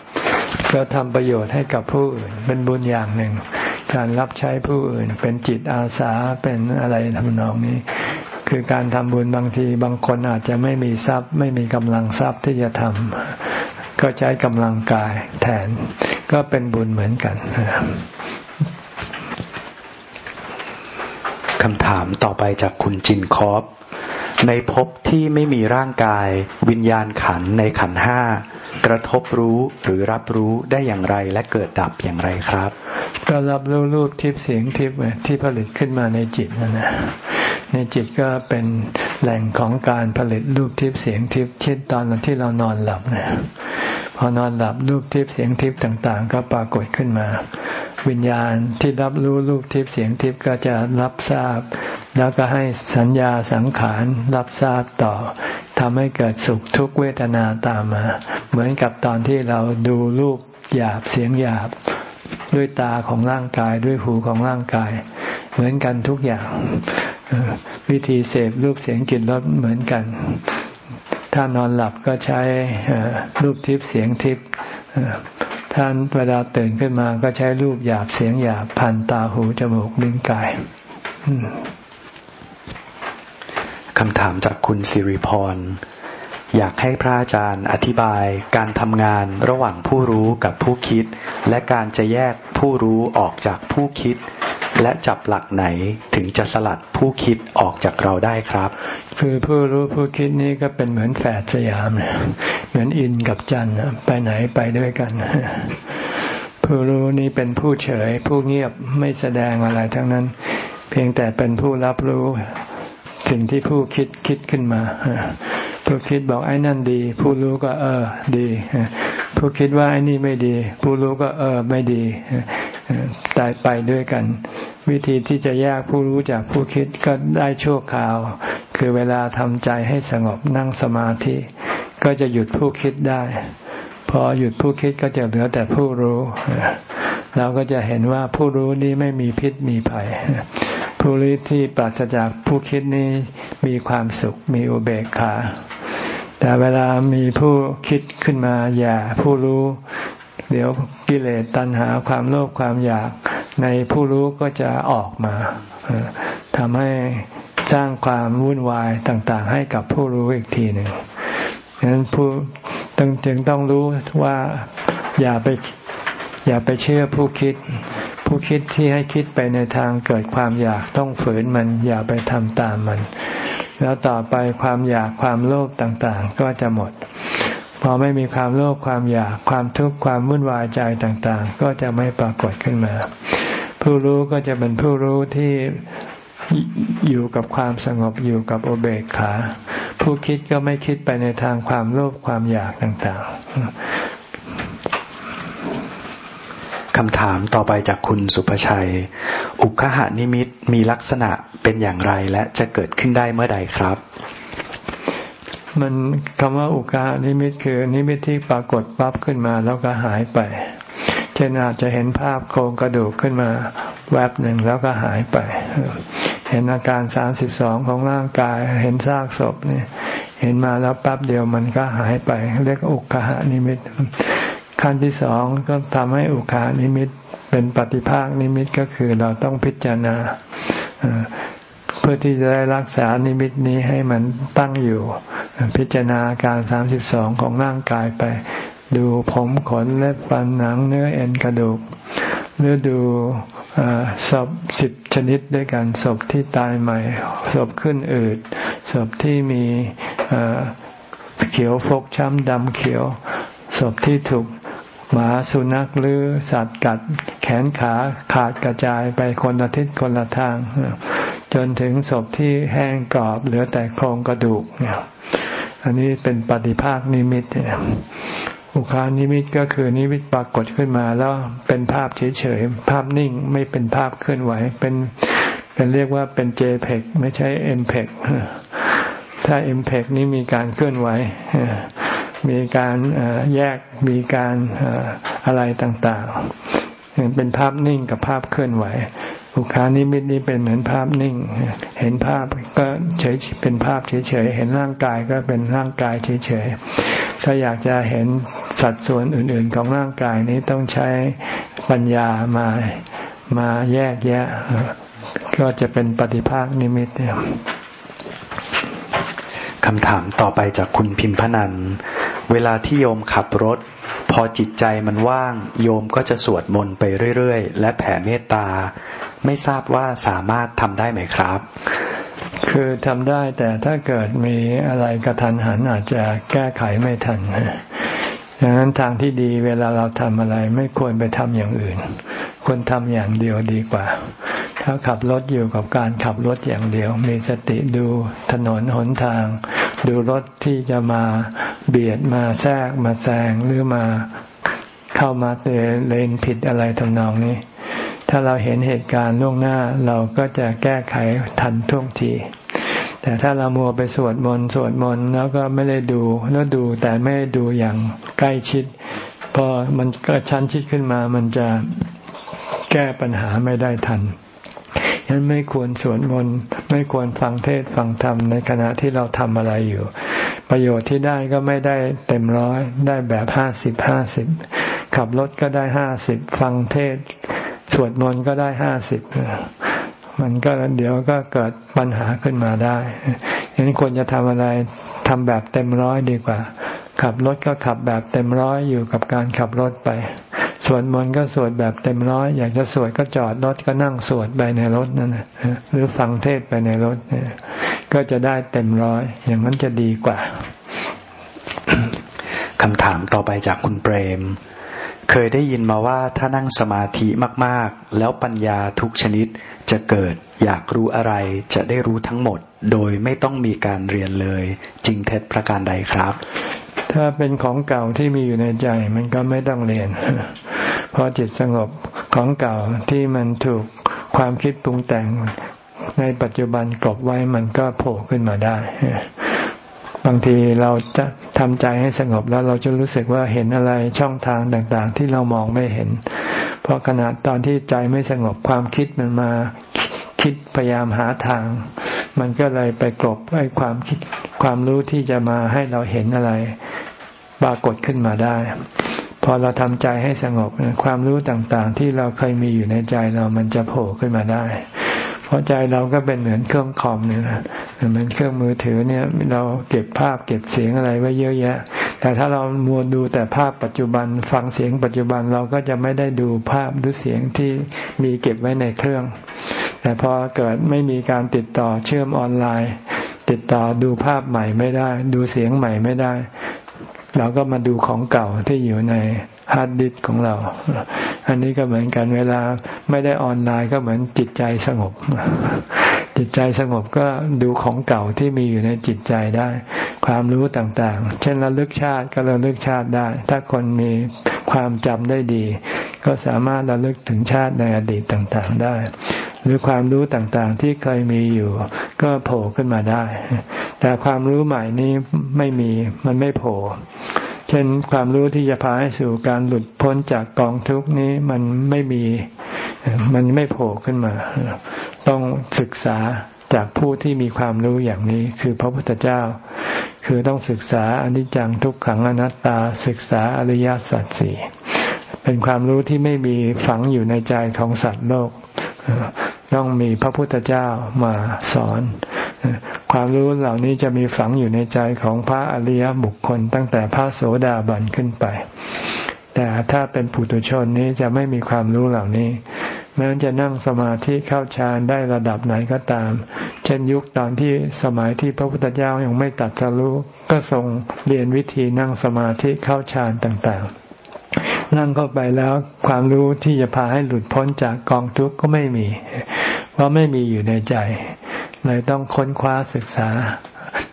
A: ก็ทำประโยชน์ให้กับผู้อื่นเป็นบุญอย่างหนึ่ง การรับใช้ผู้อื่น เป็นจิตอาสาเป็นอะไรทำนองนี้ คือการทำบุญบางทีบางคนอาจจะไม่มีทรัพย์ ไม่มีกำลังทรัพย์ที่จะทำก็ใช้กำลังกายแทนก็เป็นบุญเหมือนกัน
B: คำถามต่อไปจากคุณจินคอปในภพที่ไม่มีร่างกาย วิญญาณขันในขันห้า กระทบรู้หรือรับรู้ได้อย่างไรและเกิดดับอย่างไรครับ
A: ก็รับรู้รูปทิพย์เสียงทิพย์ที่ผลิตขึ้นมาในจิตนั่นะในจิตก็เป็นแหล่งของการผลิตรูปทิพย์เสียงทิพย์เช่นตอนที่เรานอนหลับนี่ยพอนอนหลับรูปทิพย์เสียงทิพย์ต่างๆ ก็ปรากฏขึ้นมา วิญญาณที่รับรู้รูปทิพย์เสียงทิพย์ก็จะรับทราบ แล้วก็ให้สัญญาสังขารรับทราบต่อ ทำให้เกิดสุขทุกเวทนาตามมา เหมือนกับตอนที่เราดูรูปหยาบเสียงหยาบ ด้วยตาของร่างกายด้วยหูของร่างกาย เหมือนกันทุกอย่าง วิธีเสพรูปเสียงกลิ่นรสเหมือนกัน ถ้านอนหลับก็ใช้รูปทิพย์เสียงทิพย์ท่านเวลาตื่นขึ้นมาก็ใช้รูปหยาบเสียงหยาบผ่านตาหูจมูกลิ้นกาย
B: คำถามจากคุณสิริพร อยากให้พระอาจารย์อธิบายการทำงานระหว่างผู้รู้กับผู้คิด และการจะแยกผู้รู้ออกจากผู้คิด และจับหลักไหนถึงจะสลัดผู้คิดออกจากเราได้ครับ
A: คือผู้รู้ผู้คิดนี้ก็เป็นเหมือนแฝดสยามเหมือนอินกับจันไปไหนไปด้วยกัน ผู้รู้นี้เป็นผู้เฉย ผู้เงียบไม่แสดงอะไรทั้งนั้น เพียงแต่เป็นผู้รับรู้ สิ่งที่ผู้คิดคิดขึ้นมาผู้คิดบอกไอ้นั่นดี ผู้รู้ก็เออดีผู้คิดว่าไอ้นี่ไม่ดี ผู้รู้ก็เออไม่ดีตายไปด้วยกัน วิธีที่จะแยกผู้รู้จากผู้คิดก็ได้ชั่วคราว คือเวลาทำใจให้สงบนั่งสมาธิ ก็จะหยุดผู้คิดได้ พอหยุดผู้คิดก็จะเหลือแต่ผู้รู้เราก็จะเห็นว่าผู้รู้นี้ไม่มีพิษมีภัย ผู้รู้ที่ปราศจากผู้คิดนี้มีความสุขมีอุเบกขา แต่เวลามีผู้คิดขึ้นมาอย่าผู้รู้ เดี๋ยวกิเลสตัณหาความโลภความอยากในผู้รู้ก็จะออกมาทำให้สร้างความวุ่นวายต่างๆ ให้กับผู้รู้อีกทีหนึ่งฉะนั้นผู้ต้องจึงต้องรู้ว่าอย่าไปอย่าไปเชื่อผู้คิด ผู้คิดที่ให้คิดไปในทางเกิดความอยากต้องฝืนมันอย่าไปทำตามมัน แล้วต่อไปความอยากความโลภต่างๆ ก็จะหมด พอไม่มีความโลภความอยากความทุกข์ความวุ่นวายใจต่างๆ ก็จะไม่ปรากฏขึ้นมา ผู้รู้ก็จะเป็นผู้รู้ที่อยู่กับความสงบอยู่กับโอเบกขา ผู้คิดก็ไม่คิดไปในทางความโลภความอยากต่างๆ
B: คำถามต่อไปจากคุณสุภชัย อุคหานิมิตมีลักษณะเป็นอย่างไรและจะเกิดขึ้นได้เมื่อใดครับ
A: มันคำว่าอุคหนิมิตคือนิมิตที่ปรากฏปั๊บขึ้นมาแล้วก็หายไป เช่นอาจจะเห็นภาพโครงกระดูกขึ้นมา แวบหนึ่งแล้วก็หายไป เห็นอาการสามสิบสองของร่างกาย เห็นซากศพเนี่ย เห็นมาแล้วแป๊บเดียวมันก็หายไป เรียกอุคหนิมิต ขั้นที่สองก็ทำให้อุคหนิมิตเป็นปฏิภาคนิมิตก็คือเราต้องพิจารณาเพื่อที่จะได้รักษานิมิตนี้ให้มันตั้งอยู่ พิจารณาการสามสิบสองของร่างกายไป ดูผมขนเล็บฟันหนังเนื้อเอ็นกระดูก หรือดูศพสิบชนิดด้วยกันศพที่ตายใหม่ศพขึ้นอืดศพที่มีเขียวฟกช้ำดำเขียวศพที่ถูก หมาสุนัขหรือสัตว์กัดแขนขาขาดกระจายไปคนละทิศคนละทาง จนถึงศพที่แห้งกรอบเหลือแต่โครงกระดูกเนี่ยอันนี้เป็นปฏิภาคนิมิตอุคานิมิตก็คือนิมิตปรากฏขึ้นมาแล้วเป็นภาพเฉยๆ ภาพนิ่งไม่เป็นภาพเคลื่อนไหว เป็นเป็นเรียกว่าเป็น JPEG ไม่ใช่ MPEG ถ้า MPEG นี้มีการเคลื่อนไหว มีการแยกมีการอะไรต่างๆ เป็นภาพนิ่งกับภาพเคลื่อนไหวอุคานิมิตนี้เป็นเหมือนภาพนิ่ง เห็นภาพก็เฉยเป็นภาพเฉยๆ เห็นร่างกายก็เป็นร่างกายเฉยๆ ถ้าอยากจะเห็นสัดส่วนอื่นๆ ของร่างกายนี้ต้องใช้ปัญญามามาแยกแยะ ก็จะเป็นปฏิภาคนิมิตเนี่ย
B: คำถามต่อไปจากคุณพิมพนัน เวลาที่โยมขับรถ พอจิตใจมันว่าง โยมก็จะสวดมนต์ไปเรื่อยๆ และแผ่เมตตา ไม่ทราบว่าสามารถทำได้ไหมครับ
A: คือทำได้แต่ถ้าเกิดมีอะไรกระทันหันอาจจะแก้ไขไม่ทัน ดังนั้นทางที่ดีเวลาเราทำอะไร ไม่ควรไปทำอย่างอื่น ควรทำอย่างเดียวดีกว่า ถ้าขับรถอยู่กับการขับรถอย่างเดียว มีสติดูถนนหนทาง ดูรถที่จะมาเบียดมาแทรกมาแซงหรือมาเข้ามาเตเลนผิดอะไรทำนองนี้ ถ้าเราเห็นเหตุการณ์ล่วงหน้าเราก็จะแก้ไขทันท่วงที แต่ถ้าเรามัวไปสวดมนต์สวดมนต์แล้วก็ไม่ได้ดูแล้วดูแต่ไม่ดูอย่างใกล้ชิดพอมันก็ชั้นชิดขึ้นมา มันจะแก้ปัญหาไม่ได้ทันฉะนั้นไม่ควรสวดมนต์ไม่ควรฟังเทศฟังธรรมในขณะที่เราทำอะไรอยู่ ประโยชน์ที่ได้ก็ไม่ได้เต็มร้อย ได้แบบห้าสิบห้าสิบขับรถก็ได้ห้าสิบฟังเทศสวดมนต์ก็ได้ห้าสิบ มันก็เดี๋ยวก็เกิดปัญหาขึ้นมาได้ฉะนั้นควรจะทำอะไรทำแบบเต็มร้อยดีกว่า ขับรถก็ขับแบบเต็มร้อยอยู่กับการขับรถไป สวดมนต์ก็สวดแบบเต็มร้อย อยากจะสวดก็จอดรถก็นั่งสวดไปในรถนั่นหรือฟังเทศไปในรถก็จะได้เต็มร้อย อย่างนั้นจะดีกว่า
B: คำถามต่อไปจากคุณเปรม เคยได้ยินมาว่าถ้านั่งสมาธิมาก ๆ แล้วปัญญาทุกชนิด จะเกิดอยากรู้อะไรจะได้รู้ทั้งหมด โดยไม่ต้องมีการเรียนเลย จริงเท็จประการใดครับ
A: ถ้าเป็นของเก่าที่มีอยู่ในใจ มันก็ไม่ต้องเรียนพอจิตสงบของเก่าที่มันถูกความคิดปรุงแต่งในปัจจุบันกลบไว้มันก็โผล่ขึ้นมาได้บางทีเราจะทำใจให้สงบแล้วเราจะรู้สึกว่าเห็นอะไรช่องทางต่างๆ ที่เรามองไม่เห็น เพราะขณะตอนที่ใจไม่สงบความคิดมันมาคิดพยายามหาทาง มันก็เลยไปกลบไอ้ความคิดความรู้ที่จะมาให้เราเห็นอะไร ปรากฏขึ้นมาได้ พอเราทำใจให้สงบความรู้ต่างๆ ที่เราเคยมีอยู่ในใจเรามันจะโผล่ขึ้นมาได้ เพราะใจเราก็เป็นเหมือนเครื่องคอมเนี่ยเหมือนเครื่องมือถือเนี่ยเราเก็บภาพเก็บเสียงอะไรไว้เยอะแยะ แต่ถ้าเรามัวดูแต่ภาพปัจจุบันฟังเสียงปัจจุบันเราก็จะไม่ได้ดูภาพหรือเสียงที่มีเก็บไว้ในเครื่อง แต่พอเกิดไม่มีการติดต่อเชื่อมออนไลน์ ติดต่อดูภาพใหม่ไม่ได้ ดูเสียงใหม่ไม่ได้ เราก็มาดูของเก่าที่อยู่ใน ฮาร์ดดิสก์ของเรา อันนี้ก็เหมือนกันเวลาไม่ได้ออนไลน์ก็เหมือนจิตใจสงบ จิตใจสงบก็ดูของเก่าที่มีอยู่ในจิตใจได้ ความรู้ต่างๆ เช่นระลึกชาติก็ระลึกชาติได้ ถ้าคนมีความจำได้ดี ก็สามารถระลึกถึงชาติในอดีตต่างๆได้ หรือความรู้ต่างๆที่เคยมีอยู่ ก็โผล่ขึ้นมาได้ แต่ความรู้ใหม่นี้ไม่มีมันไม่โผล่ ช่นความรู้ที่จะพาให้สู่การหลุดพ้นจากกองทุกนี้มันไม่มีมันไม่โผล่ขึ้นมา ต้องศึกษาจากผู้ที่มีความรู้อย่างนี้ คือพระพุทธเจ้า คือต้องศึกษาอนิจจังทุกขังอนัตตา ศึกษาอริยสัจสี่เป็นความรู้ที่ไม่มีฝังอยู่ในใจของสัตว์โลก ต้องมีพระพุทธเจ้ามาสอน ความรู้เหล่านี้จะมีฝังอยู่ในใจของพระอริยบุคคล ตั้งแต่พระโสดาบันขึ้นไป แต่ถ้าเป็นปุถุชนนี้จะไม่มีความรู้เหล่านี้แม้จะนั่งสมาธิเข้าฌานได้ระดับไหนก็ตาม เช่นยุคตอนที่สมัยที่พระพุทธเจ้ายังไม่ตัดสรู้ก็ทรงเรียนวิธีนั่งสมาธิเข้าฌานต่างๆ นั่งเข้าไปแล้วความรู้ที่จะพาให้หลุดพ้นจากกองทุกข์ก็ไม่มี เพราะไม่มีอยู่ในใจ เลยต้องค้นคว้าศึกษา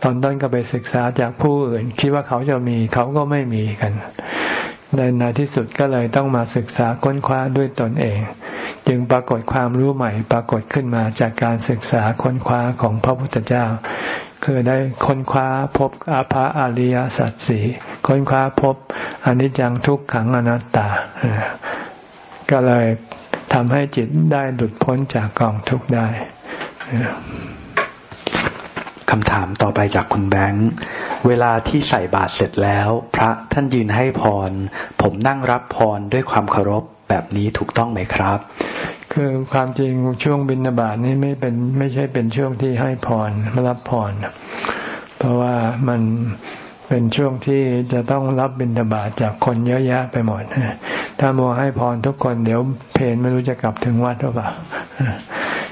A: ตอนต้นก็ไปศึกษาจากผู้อื่น คิดว่าเขาจะมีเขาก็ไม่มีกันในในที่สุดก็เลยต้องมาศึกษาค้นคว้าด้วยตนเอง จึงปรากฏความรู้ใหม่ปรากฏขึ้นมาจากการศึกษาค้นคว้าของพระพุทธเจ้า คือได้ค้นคว้าพบอาภาอริยสัจสี่ค้นคว้าพบอนิจจังทุกขังอนัตตา ก็เลยทำให้จิตได้หลุดพ้นจากกองทุกข์ได้
B: คำถามต่อไปจากคุณแบงค์ เวลาที่ใส่บาตรเสร็จแล้ว พระท่านยืนให้พร ผมนั่งรับพรด้วยความเคารพแบบนี้ถูกต้องไหมครับ
A: คือความจริงช่วงบิณฑบาตนี้ไม่เป็นไม่ใช่เป็นช่วงที่ให้พรมารับพร เพราะว่ามันเป็นช่วงที่จะต้องรับบิณฑบาตจากคนเยอะแยะไปหมด ถ้าโมให้พรทุกคนเดี๋ยวเพนไม่รู้จะกลับถึงวัดหรือเปล่า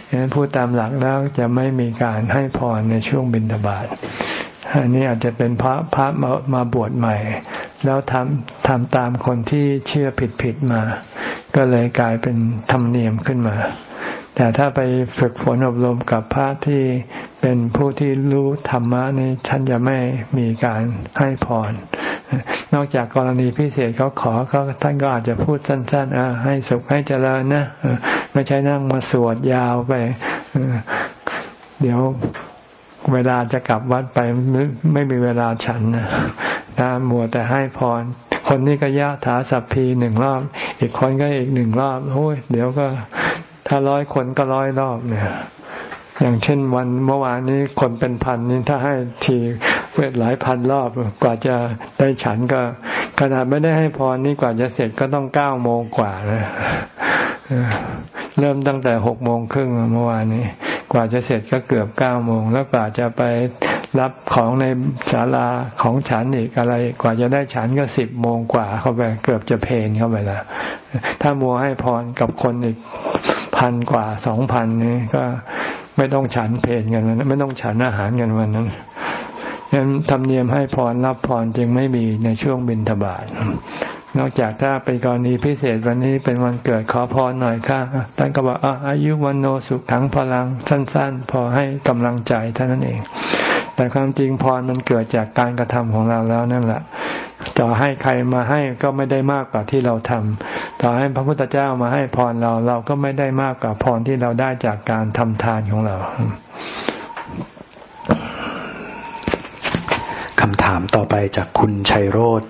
A: ฉะนั้นพูดตามหลักแล้วจะไม่มีการให้พรในช่วงบิณฑบาตอันนี้อาจจะเป็นพระพระมามาบวชใหม่ แล้วทำทำตามคนที่เชื่อผิดผิดมา ก็เลยกลายเป็นธรรมเนียมขึ้นมา แต่ถ้าไปฝึกฝนอบรมกับพระที่เป็นผู้ที่รู้ธรรมะนี่ท่านจะไม่มีการให้พร นอกจากกรณีพิเศษเขาขอเขาท่านก็อาจจะพูดสั้นๆอให้สุขให้เจริญนะไม่ใช่นั่งมาสวดยาวไปเดี๋ยวเวลาจะกลับวัดไปไม่มีเวลาฉันนะถ้ามัวแต่ให้พร คนนี้ก็ยะถาสัพพีหนึ่งรอบ อีกคนก็อีกหนึ่งรอบโอ้ยเดี๋ยวก็ถ้าร้อยคนก็ร้อยรอบเนี่ยอย่างเช่นวันเมื่อวานนี้คนเป็นพันนี่ถ้าให้ที เวทหลายพันรอบกว่าจะได้ฉันก็ขนาดไม่ได้ให้พรนี่กว่าจะเสร็จก็ต้องเก้าโมงกว่านะเริ่มตั้งแต่หกโมงครึ่งเมื่อวานนี้ กว่าจะเสร็จก็เกือบเก้าโมงแล้วกว่าจะไปรับของในศาลาของฉันอีกอะไร กว่าจะได้ฉันก็สิบโมงกว่าเข้าไปเกือบจะเพลนเข้าไปละถ้ามัวให้พรกับคนอีกพันกว่าสองพันนี้ก็ไม่ต้องฉันเพลนกันวันนั้นไม่ต้องฉันอาหารกันวันนั้น ยังธรรมเนียมให้พรรับพรจึงไม่มีในช่วงบินทบาทนอกจากถ้าเป็นกรณีพิเศษวันนี้เป็นวันเกิดขอพรหน่อยค่ะท่านก็บอกอายุวันโนสุขขังพลังสั้น ๆ พอให้กำลังใจเท่านั้นเอง แต่ความจริงพรมันเกิดจากการกระทำของเราแล้วนั่นแหละต่อให้ใครมาให้ก็ไม่ได้มากกว่าที่เราทำต่อให้พระพุทธเจ้ามาให้พรเราเราก็ไม่ได้มากกว่าพรที่เราได้จากการทำทานของเราำ
B: ถามต่อไปจากคุณชัยโรธ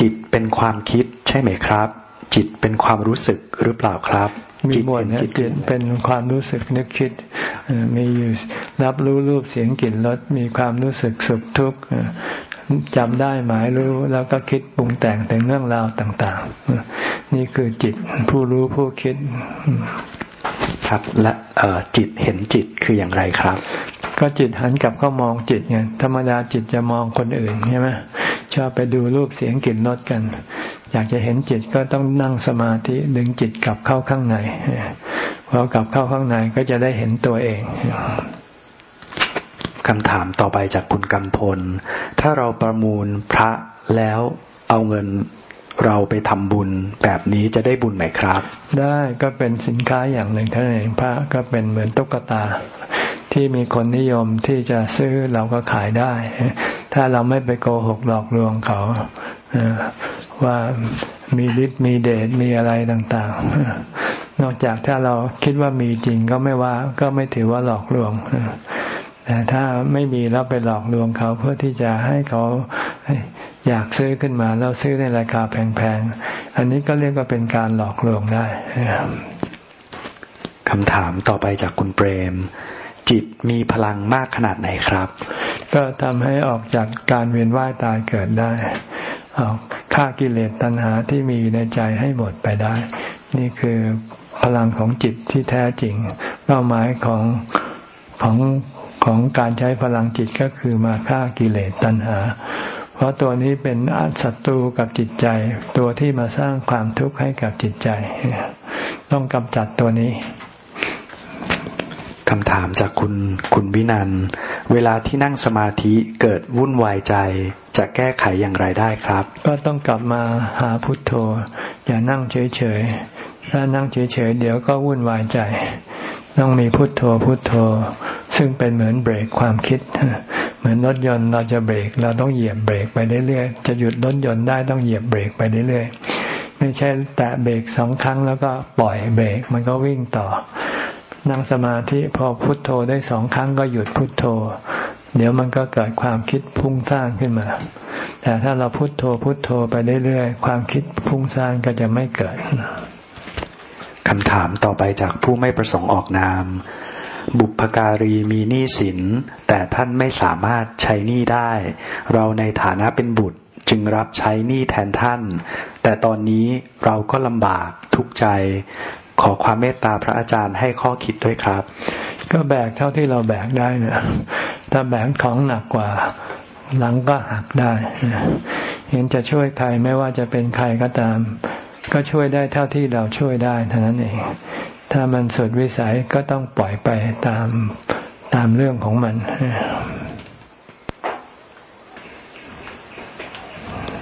B: จิตเป็นความคิดใช่ไหมครับ จิตเป็นความรู้สึกหรือเปล่าครับ
A: มีหมดจิตเป็นความรู้สึกนึกคิดมีอยู่รับรู้รูปเสียงกลิ่นรสมีความรู้สึกสุขทุกข์จำได้หมายรู้แล้วก็คิดปรุงแต่งถึงเรื่องราวต่าง ๆ นี่คือจิตผู้รู้ผู้คิด
B: ครับ และจิตเห็นจิตคืออย่างไรครับ
A: ก็จิตหันกลับเข้ามองจิตไงธรรมดาจิตจะมองคนอื่นใช่ไหมชอบไปดูรูปเสียงกลิ่นรสกัน อยากจะเห็นจิตก็ต้องนั่งสมาธิดึงจิตกลับเข้าข้างในพอกลับเข้าข้างในก็จะได้เห็นตัวเอง
B: คำถามต่อไปจากคุณกำพล ถ้าเราประมูลพระแล้วเอาเงิน เราไปทำบุญแบบนี้จะได้บุญไหมครับ
A: ได้ก็เป็นสินค้าอย่างหนึ่งเท่านั้นเองพระก็เป็นเหมือนตุ๊กตา ที่มีคนนิยมที่จะซื้อเราก็ขายได้ ถ้าเราไม่ไปโกหกหลอกลวงเขาว่ามีฤทธิ์มีเดชมีอะไรต่างๆ นอกจากถ้าเราคิดว่ามีจริงก็ไม่ว่าก็ไม่ถือว่าหลอกลวงแต่ถ้าไม่มีแล้วไปหลอกลวงเขาเพื่อที่จะให้เขา อยากซื้อขึ้นมาแล้วซื้อในราคาแพงๆ อันนี้ก็เรียกว่าเป็นการหลอกลวงได้
B: คำถามต่อไปจากคุณเปรม จิตมีพลังมากขนาดไหนครับ
A: ก็ทำให้ออกจากการเวียนว่ายตายเกิดได้ออกฆ่ากิเลสตัณหาที่มีในใจให้หมดไปได้ นี่คือพลังของจิตที่แท้จริง เป้าหมายของของของการใช้พลังจิตก็คือมาฆ่ากิเลสตัณหาเพ ราะตัวนี้เป็นศัตรูกับจิตใจ ตัวที่มาสร้างความทุกข์ให้กับจิตใจ ต้องกำจัดตัวนี้
B: คำถามจากคุณคุณวินัน เวลาที่นั่งสมาธิเกิดวุ่นวายใจจะแก้ไขอย่างไรได้ครับ
A: ก็ต้องกลับมาหาพุทโธ อย่านั่งเฉยๆ ถ้านั่งเฉยๆ เดี๋ยวก็วุ่นวายใจ ต้องมีพุทโธพุทโธ ซึ่งเป็นเหมือนเบรกความคิด เหมือนรถยนต์เราจะเบรกเราต้องเหยียบเบรกไปเรื่อยๆจะหยุดรถยนต์ได้ต้องเหยียบเบรกไปเรื่อยๆไม่ใช่แตะเบรกสองครั้งแล้วก็ปล่อยเบรกมันก็วิ่งต่อ นั่งสมาธิพอพุโทโธได้สองครั้งก็หยุดพุดโทโธ เดี๋ยวมันก็เกิดความคิดพุ่งสร้างขึ้นมาแต่ถ้าเราพุโทโธพุโทโธไปเรื่อยๆความคิดพุ่งสร้างก็จะไม่เกิด
B: คำถามต่อไปจากผู้ไม่ประสงค์ออกนาม บุพการีมีหนี้สิน แต่ท่านไม่สามารถใช้หนี้ได้ เราในฐานะเป็นบุตรจึงรับใช้หนี้แทนท่าน แต่ตอนนี้เราก็ลำบากทุกข์ใจ ขอความเมตตาพระอาจารย์ให้ข้อคิดด้วยครับ
A: ก็แบกเท่าที่เราแบกได้นะถ้าแบกของหนักกว่าหลังก็หักได้เห็นจะช่วยใครไม่ว่าจะเป็นใครก็ตาม ก็ช่วยได้เท่าที่เราช่วยได้เท่านั้นเอง ถ้ามันสุดวิสัยก็ต้องปล่อยไปตามตามเรื่องของมัน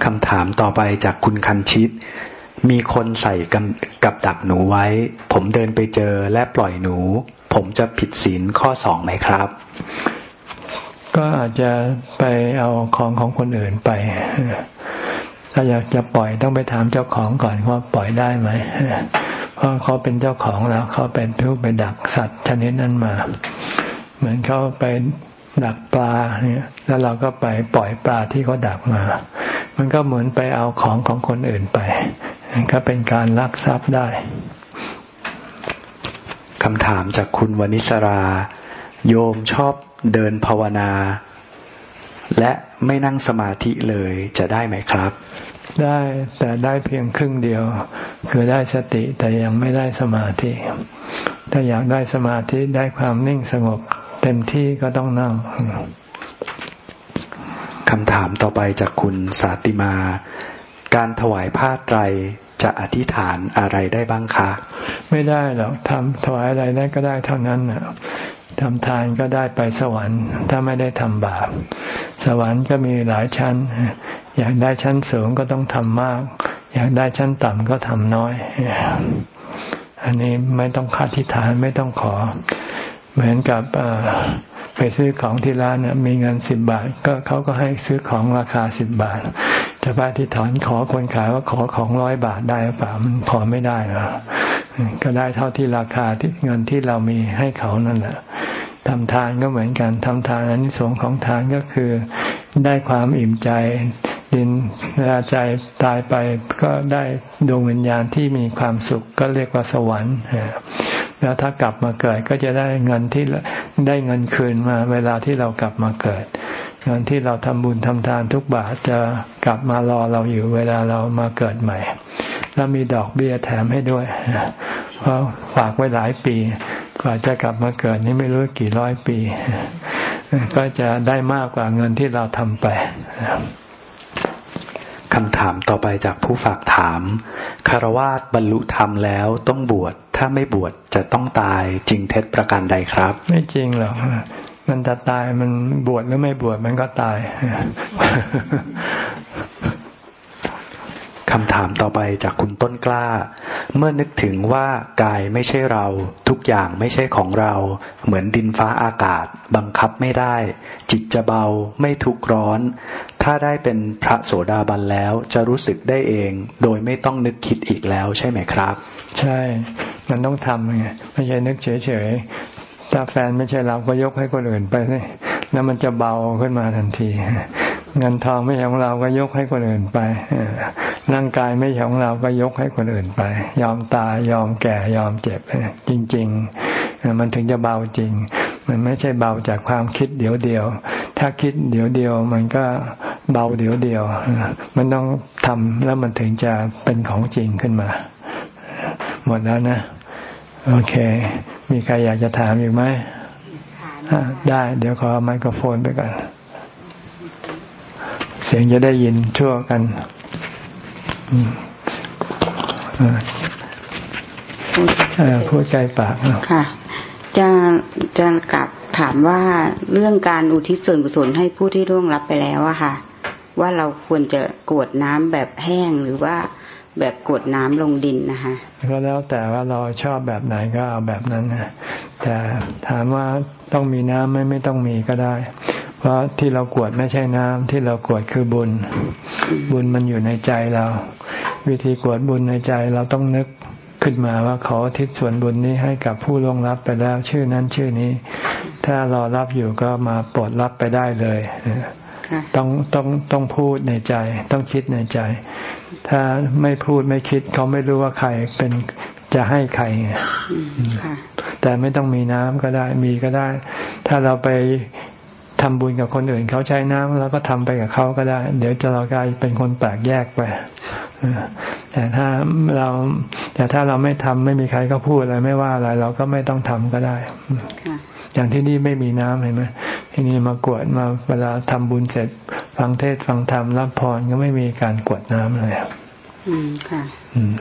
B: คำถามต่อไปจากคุณคันชิต มีคนใส่กับดักหนูไว้ ผมเดินไปเจอและปล่อยหนู ผมจะผิดศีลข้อสองไหมครับ
A: ก็อาจจะไปเอาของของคนอื่นไป ถ้าอยากจะปล่อยต้องไปถามเจ้าของก่อนว่าปล่อยได้ไหมเพราะเขาเป็นเจ้าของแล้วเขาเป็นผู้ไปดักสัตว์ชนิดนั้นมา เหมือนเขาไปดักปลาเนี่ยแล้วเราก็ไปปล่อยปลาที่เขาดักมา มันก็เหมือนไปเอาของของคนอื่นไปก็เป็นการลักทรัพย์ได้
B: คำถามจากคุณวนิสรา โยมชอบเดินภาวนา และไม่นั่งสมาธิเลยจะได้ไหมครับ
A: ได้แต่ได้เพียงครึ่งเดียว คือได้สติแต่ยังไม่ได้สมาธิ ถ้าอยากได้สมาธิได้ความนิ่งสงบ เต็มที่ก็ต้องนั่ง
B: คำถามต่อไปจากคุณสาติมา การถวายผ้าไตรจะอธิษฐานอะไรได้บ้างคะ
A: ไม่ได้หรอกทำถวายอะไรได้ก็ได้เท่านั้นนะ ทำทานก็ได้ไปสวรรค์ ถ้าไม่ได้ทำบาป สวรรค์ก็มีหลายชั้น อยากได้ชั้นสูงก็ต้องทำมาก อยากได้ชั้นต่ำก็ทำน้อย อันนี้ไม่ต้องคัดทิฐานไม่ต้องขอ เหมือนกับ ไปซื้อของที่ร้านเนี่ยมีเงินสิบบาท ก็เขาก็ให้ซื้อของราคาสิบบาทจะไปที่ถอนขอคนขายว่าขอของร้อยบาทได้หรือเปล่ามันขอไม่ได้หรอก็ได้เท่าที่ราคาที่เงินที่เรามีให้เขานั่นแหละทำทานก็เหมือนกันทำทานอันนี้สงของทานก็คือได้ความอิ่มใจดินเวลาใจตายไปก็ได้ดวงวิญญาณที่มีความสุขก็เรียกว่าสวรรค์ แล้วถ้ากลับมาเกิดก็จะได้เงินที่ได้เงินคืนมา เวลาที่เรากลับมาเกิด เงินที่เราทำบุญทำทานทุกบาทจะกลับมารอเราอยู่เวลาเรามาเกิดใหม่ แล้วมีดอกเบี้ยแถมให้ด้วย เพราะฝากไว้หลายปี กว่าจะกลับมาเกิดนี่ไม่รู้กี่ร้อยปี ก็จะได้มากกว่าเงินที่เราทำไป
B: คำถามต่อไปจากผู้ฝากถามคารวาสบรรลุธรรมแล้วต้องบวชถ้าไม่บวชจะต้องตายจริงเท็จประการใดครับ
A: ไม่จริงหรอกมันจะตายมันบวชหรือไม่บวชมันก็ตาย
B: คำถามต่อไปจากคุณต้นกล้า เมื่อนึกถึงว่ากายไม่ใช่เรา ทุกอย่างไม่ใช่ของเรา เหมือนดินฟ้าอากาศ บังคับไม่ได้ จิตจะเบาไม่ทุกร้อน ถ้าได้เป็นพระโสดาบันแล้ว จะรู้สึกได้เอง โดยไม่ต้องนึกคิดอีกแล้วใช่ไหมครับ
A: ใช่ มันต้องทำไงไม่ใช่นึกเฉยๆถ้าแฟนไม่ใช่เราก็ยกให้คนอื่นไปเลยแล้วมันจะเบาขึ้นมาทันที เงินทองไม่ใช่ของเราก็ยกให้คนอื่นไปร่างกายไม่ใช่ของเราก็ยกให้คนอื่นไป ยอมตายยอมแก่ยอมเจ็บจริง ๆ มันถึงจะเบาจริง มันไม่ใช่เบาจากความคิดเดี๋ยวเดียว ถ้าคิดเดี๋ยวเดียว มันก็เบาเดี๋ยวเดียว มันต้องทำแล้วมันถึงจะเป็นของจริงขึ้นมา หมดแล้วนะ โอเค มีใครอยากจะถามอีกไหมได้ เดี๋ยวขอไมโครโฟนไปก่อน เสียงจะได้ยินชั่วกันพูดใจปาก
D: ค่ะ จะจะกลับถามว่าเรื่องการอุทิศส่วนกุศลให้ผู้ที่ร่วงรับไปแล้วอะค่ะ ว่าเราควรจะกวดน้ำแบบแห้งหรือว่าแบบกวดน้ำลงดินนะคะ
A: ก็แล้วแต่ว่าเราชอบแบบไหนก็เอาแบบนั้นนะแต่ถามว่าต้องมีน้ำไหมไม่ต้องมีก็ได้ เพราะที่เรากวดไม่ใช่น้ำที่เรากวดคือบุญ บุญมันอยู่ในใจเรา วิธีกวดบุญในใจเราต้องนึก ขึ้นมาว่าขอทิศส่วนบุญนี้ให้กับผู้ล่วงรับไปแล้วชื่อนั้นชื่อนี้ ถ้ารอรับอยู่ก็มาปลดรับไปได้เลยต้องต้องต้องพูดในใจ ต้องคิดในใจ ถ้าไม่พูดไม่คิดเขาไม่รู้ว่าใครเป็นจะให้ใครแต่ไม่ต้องมีน้ำก็ได้มีก็ได้ ถ้าเราไป ทำบุญกับคนอื่นเขาใช้น้ำเราก็ทำไปกับเขาก็ได้ เดี๋ยวจะเรากลายเป็นคนแปลกแยกไปแต่ถ้าเราแต่ถ้าเราไม่ทำไม่มีใครก็พูดอะไรไม่ว่าอะไร เราก็ไม่ต้องทำก็ได้อย่างที่นี่ไม่มีน้ำเห็นไหมที่นี่มากวดมาเวลาทำบุญเสร็จ ฟังเทศฟังธรรมรับพรก็ไม่มีการกวดน้ำเลย
D: อืมค่ะ อืม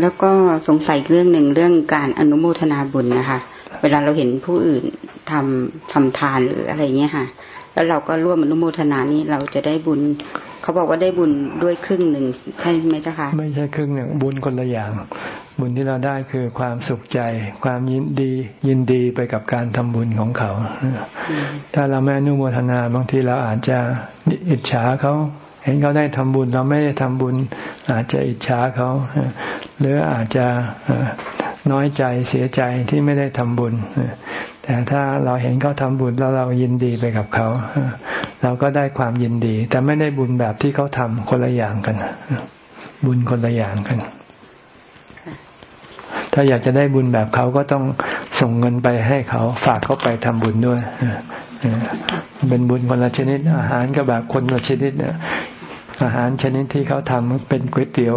D: แล้วก็สงสัยเรื่องหนึ่งเรื่องการอนุโมทนาบุญนะคะ เวลาเราเห็นผู้อื่นทำทำทานหรืออะไรเงี้ยค่ะ แล้วเราก็ร่วมอนุโมทนานี้เราจะได้บุญ เขาบอกว่าได้บุญด้วยครึ่งหนึ่งใช่ไหมเจ้าคะ
A: ไม่ใช่ครึ่งหนึ่งบุญคนละอย่าง บุญที่เราได้คือความสุขใจ ความยินดียินดีไปกับการทำบุญของเขา ถ้าเราไม่อนุโมทนาบางทีเราอาจจะอิจฉาเขาเห็นเขาได้ทำบุญเราไม่ได้ทำบุญ อาจจะอิจฉาเขาหรืออาจจะ น้อยใจเสียใจที่ไม่ได้ทำบุญ แต่ถ้าเราเห็นเขาทำบุญแล้วเรายินดีไปกับเขา เราก็ได้ความยินดี แต่ไม่ได้บุญแบบที่เขาทำคนละอย่างกัน บุญคนละอย่างกัน ถ้าอยากจะได้บุญแบบเขาก็ต้องส่งเงินไปให้เขาฝากเขาไปทำบุญด้วยเป็นบุญคนละชนิดอาหารก็แบบคนละชนิดเนี่ย อาหารชนิดที่เขาทำเป็นก๋วยเตี๋ยว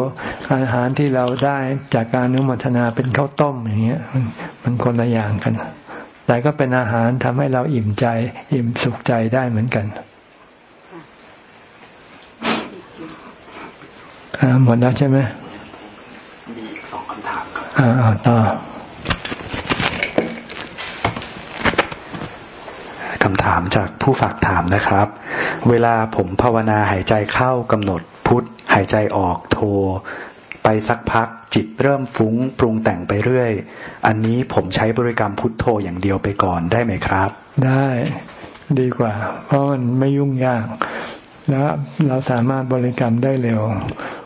A: อาหารที่เราได้จากการนุมทนาเป็นข้าวต้มอย่างเงี้ยมันมันคนละอย่างกัน แต่ก็เป็นอาหารทำให้เราอิ่มใจ อิ่มสุขใจได้เหมือนกันหมดแล้วใช่ไหม
B: มีอีกสองคำถามครับ
A: อ่าต่อ
B: คำถามจากผู้ฝากถามนะครับ เวลาผมภาวนาหายใจเข้ากำหนดพุทธหายใจออกโทไปสักพักจิตเริ่มฟุ้งปรุงแต่งไปเรื่อย อันนี้ผมใช้บริกรรมพุทโธอย่างเดียวไปก่อนได้ไหมครับ
A: ได้ดีกว่า เพราะมันไม่ยุ่งยาก แล้วเราสามารถบริกรรมได้เร็ว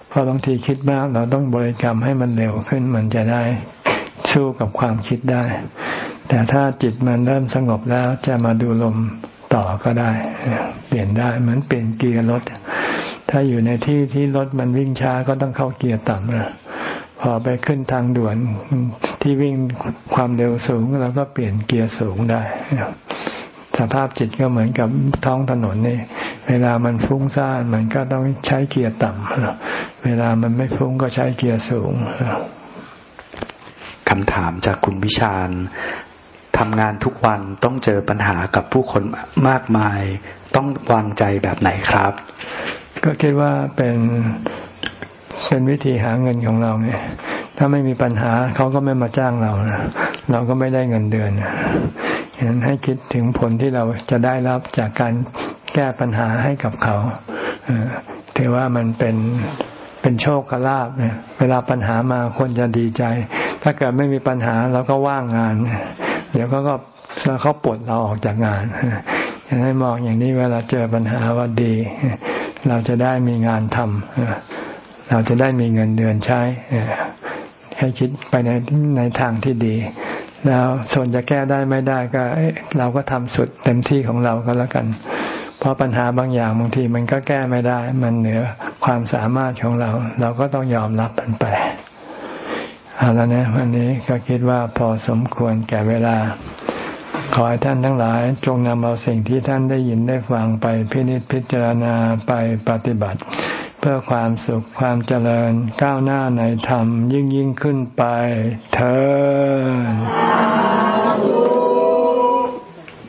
A: เพราะบางทีคิดมากเราต้องบริกรรมให้มันเร็วขึ้นมันจะได้สู้กับความคิดได้ แต่ถ้าจิตมันเริ่มสงบแล้วจะมาดูลม ต่อก็ได้ เปลี่ยนได้เหมือนเปลี่ยนเกียร์รถ ถ้าอยู่ในที่ที่รถมันวิ่งช้าก็ต้องเข้าเกียร์ต่ำนะพอไปขึ้นทางด่วนที่วิ่งความเร็วสูงเราก็เปลี่ยนเกียร์สูงได้สภาพจิตก็เหมือนกับท้องถนนนี่ เวลามันฟุ้งซ่านมันก็ต้องใช้เกียร์ต่ำเวลามันไม่ฟุ้งก็ใช้เกียร์สูง
B: คำถามจากคุณวิชาญ ทำงานทุกวันต้องเจอปัญหากับผู้คนมากมาย ต้องวางใจแบบไหนครับ
A: ก็คิดว่าเป็นเป็นวิธีหาเงินของเราไงถ้าไม่มีปัญหาเขาก็ไม่มาจ้างเรานะเราก็ไม่ได้เงินเดือนฉะนั้นให้คิดถึงผลที่เราจะได้รับจากการแก้ปัญหาให้กับเขาถือว่ามันเป็นเป็นโชคลาภเนี่ยเวลาปัญหามาคนจะดีใจ ถ้าเกิดไม่มีปัญหาเราก็ว่างงาน เดี๋ยวเขาก็เขาปลดเราออกจากงานยังให้มองอย่างนี้เวลาเจอปัญหาว่าดี เราจะได้มีงานทำเราจะได้มีเงินเดือนใช้ให้คิดไปในในทางที่ดี แล้วส่วนจะแก้ได้ไม่ได้ก็ เราก็ทำสุดเต็มที่ของเราก็แล้วกัน เพราะปัญหาบางอย่างบางทีมันก็แก้ไม่ได้ มันเหนือความสามารถของเรา เราก็ต้องยอมรับมันไป เอาแล้วนะวันนี้ก็คิดว่าพอสมควรแก่เวลา ขอให้ท่านทั้งหลาย จงนำเอาสิ่งที่ท่านได้ยินได้ฟังไปพินิจพิจารณาไปปฏิบัติ เพื่อความสุขความเจริญก้าวหน้าในธรรมยิ่งยิ่งขึ้นไปเธอ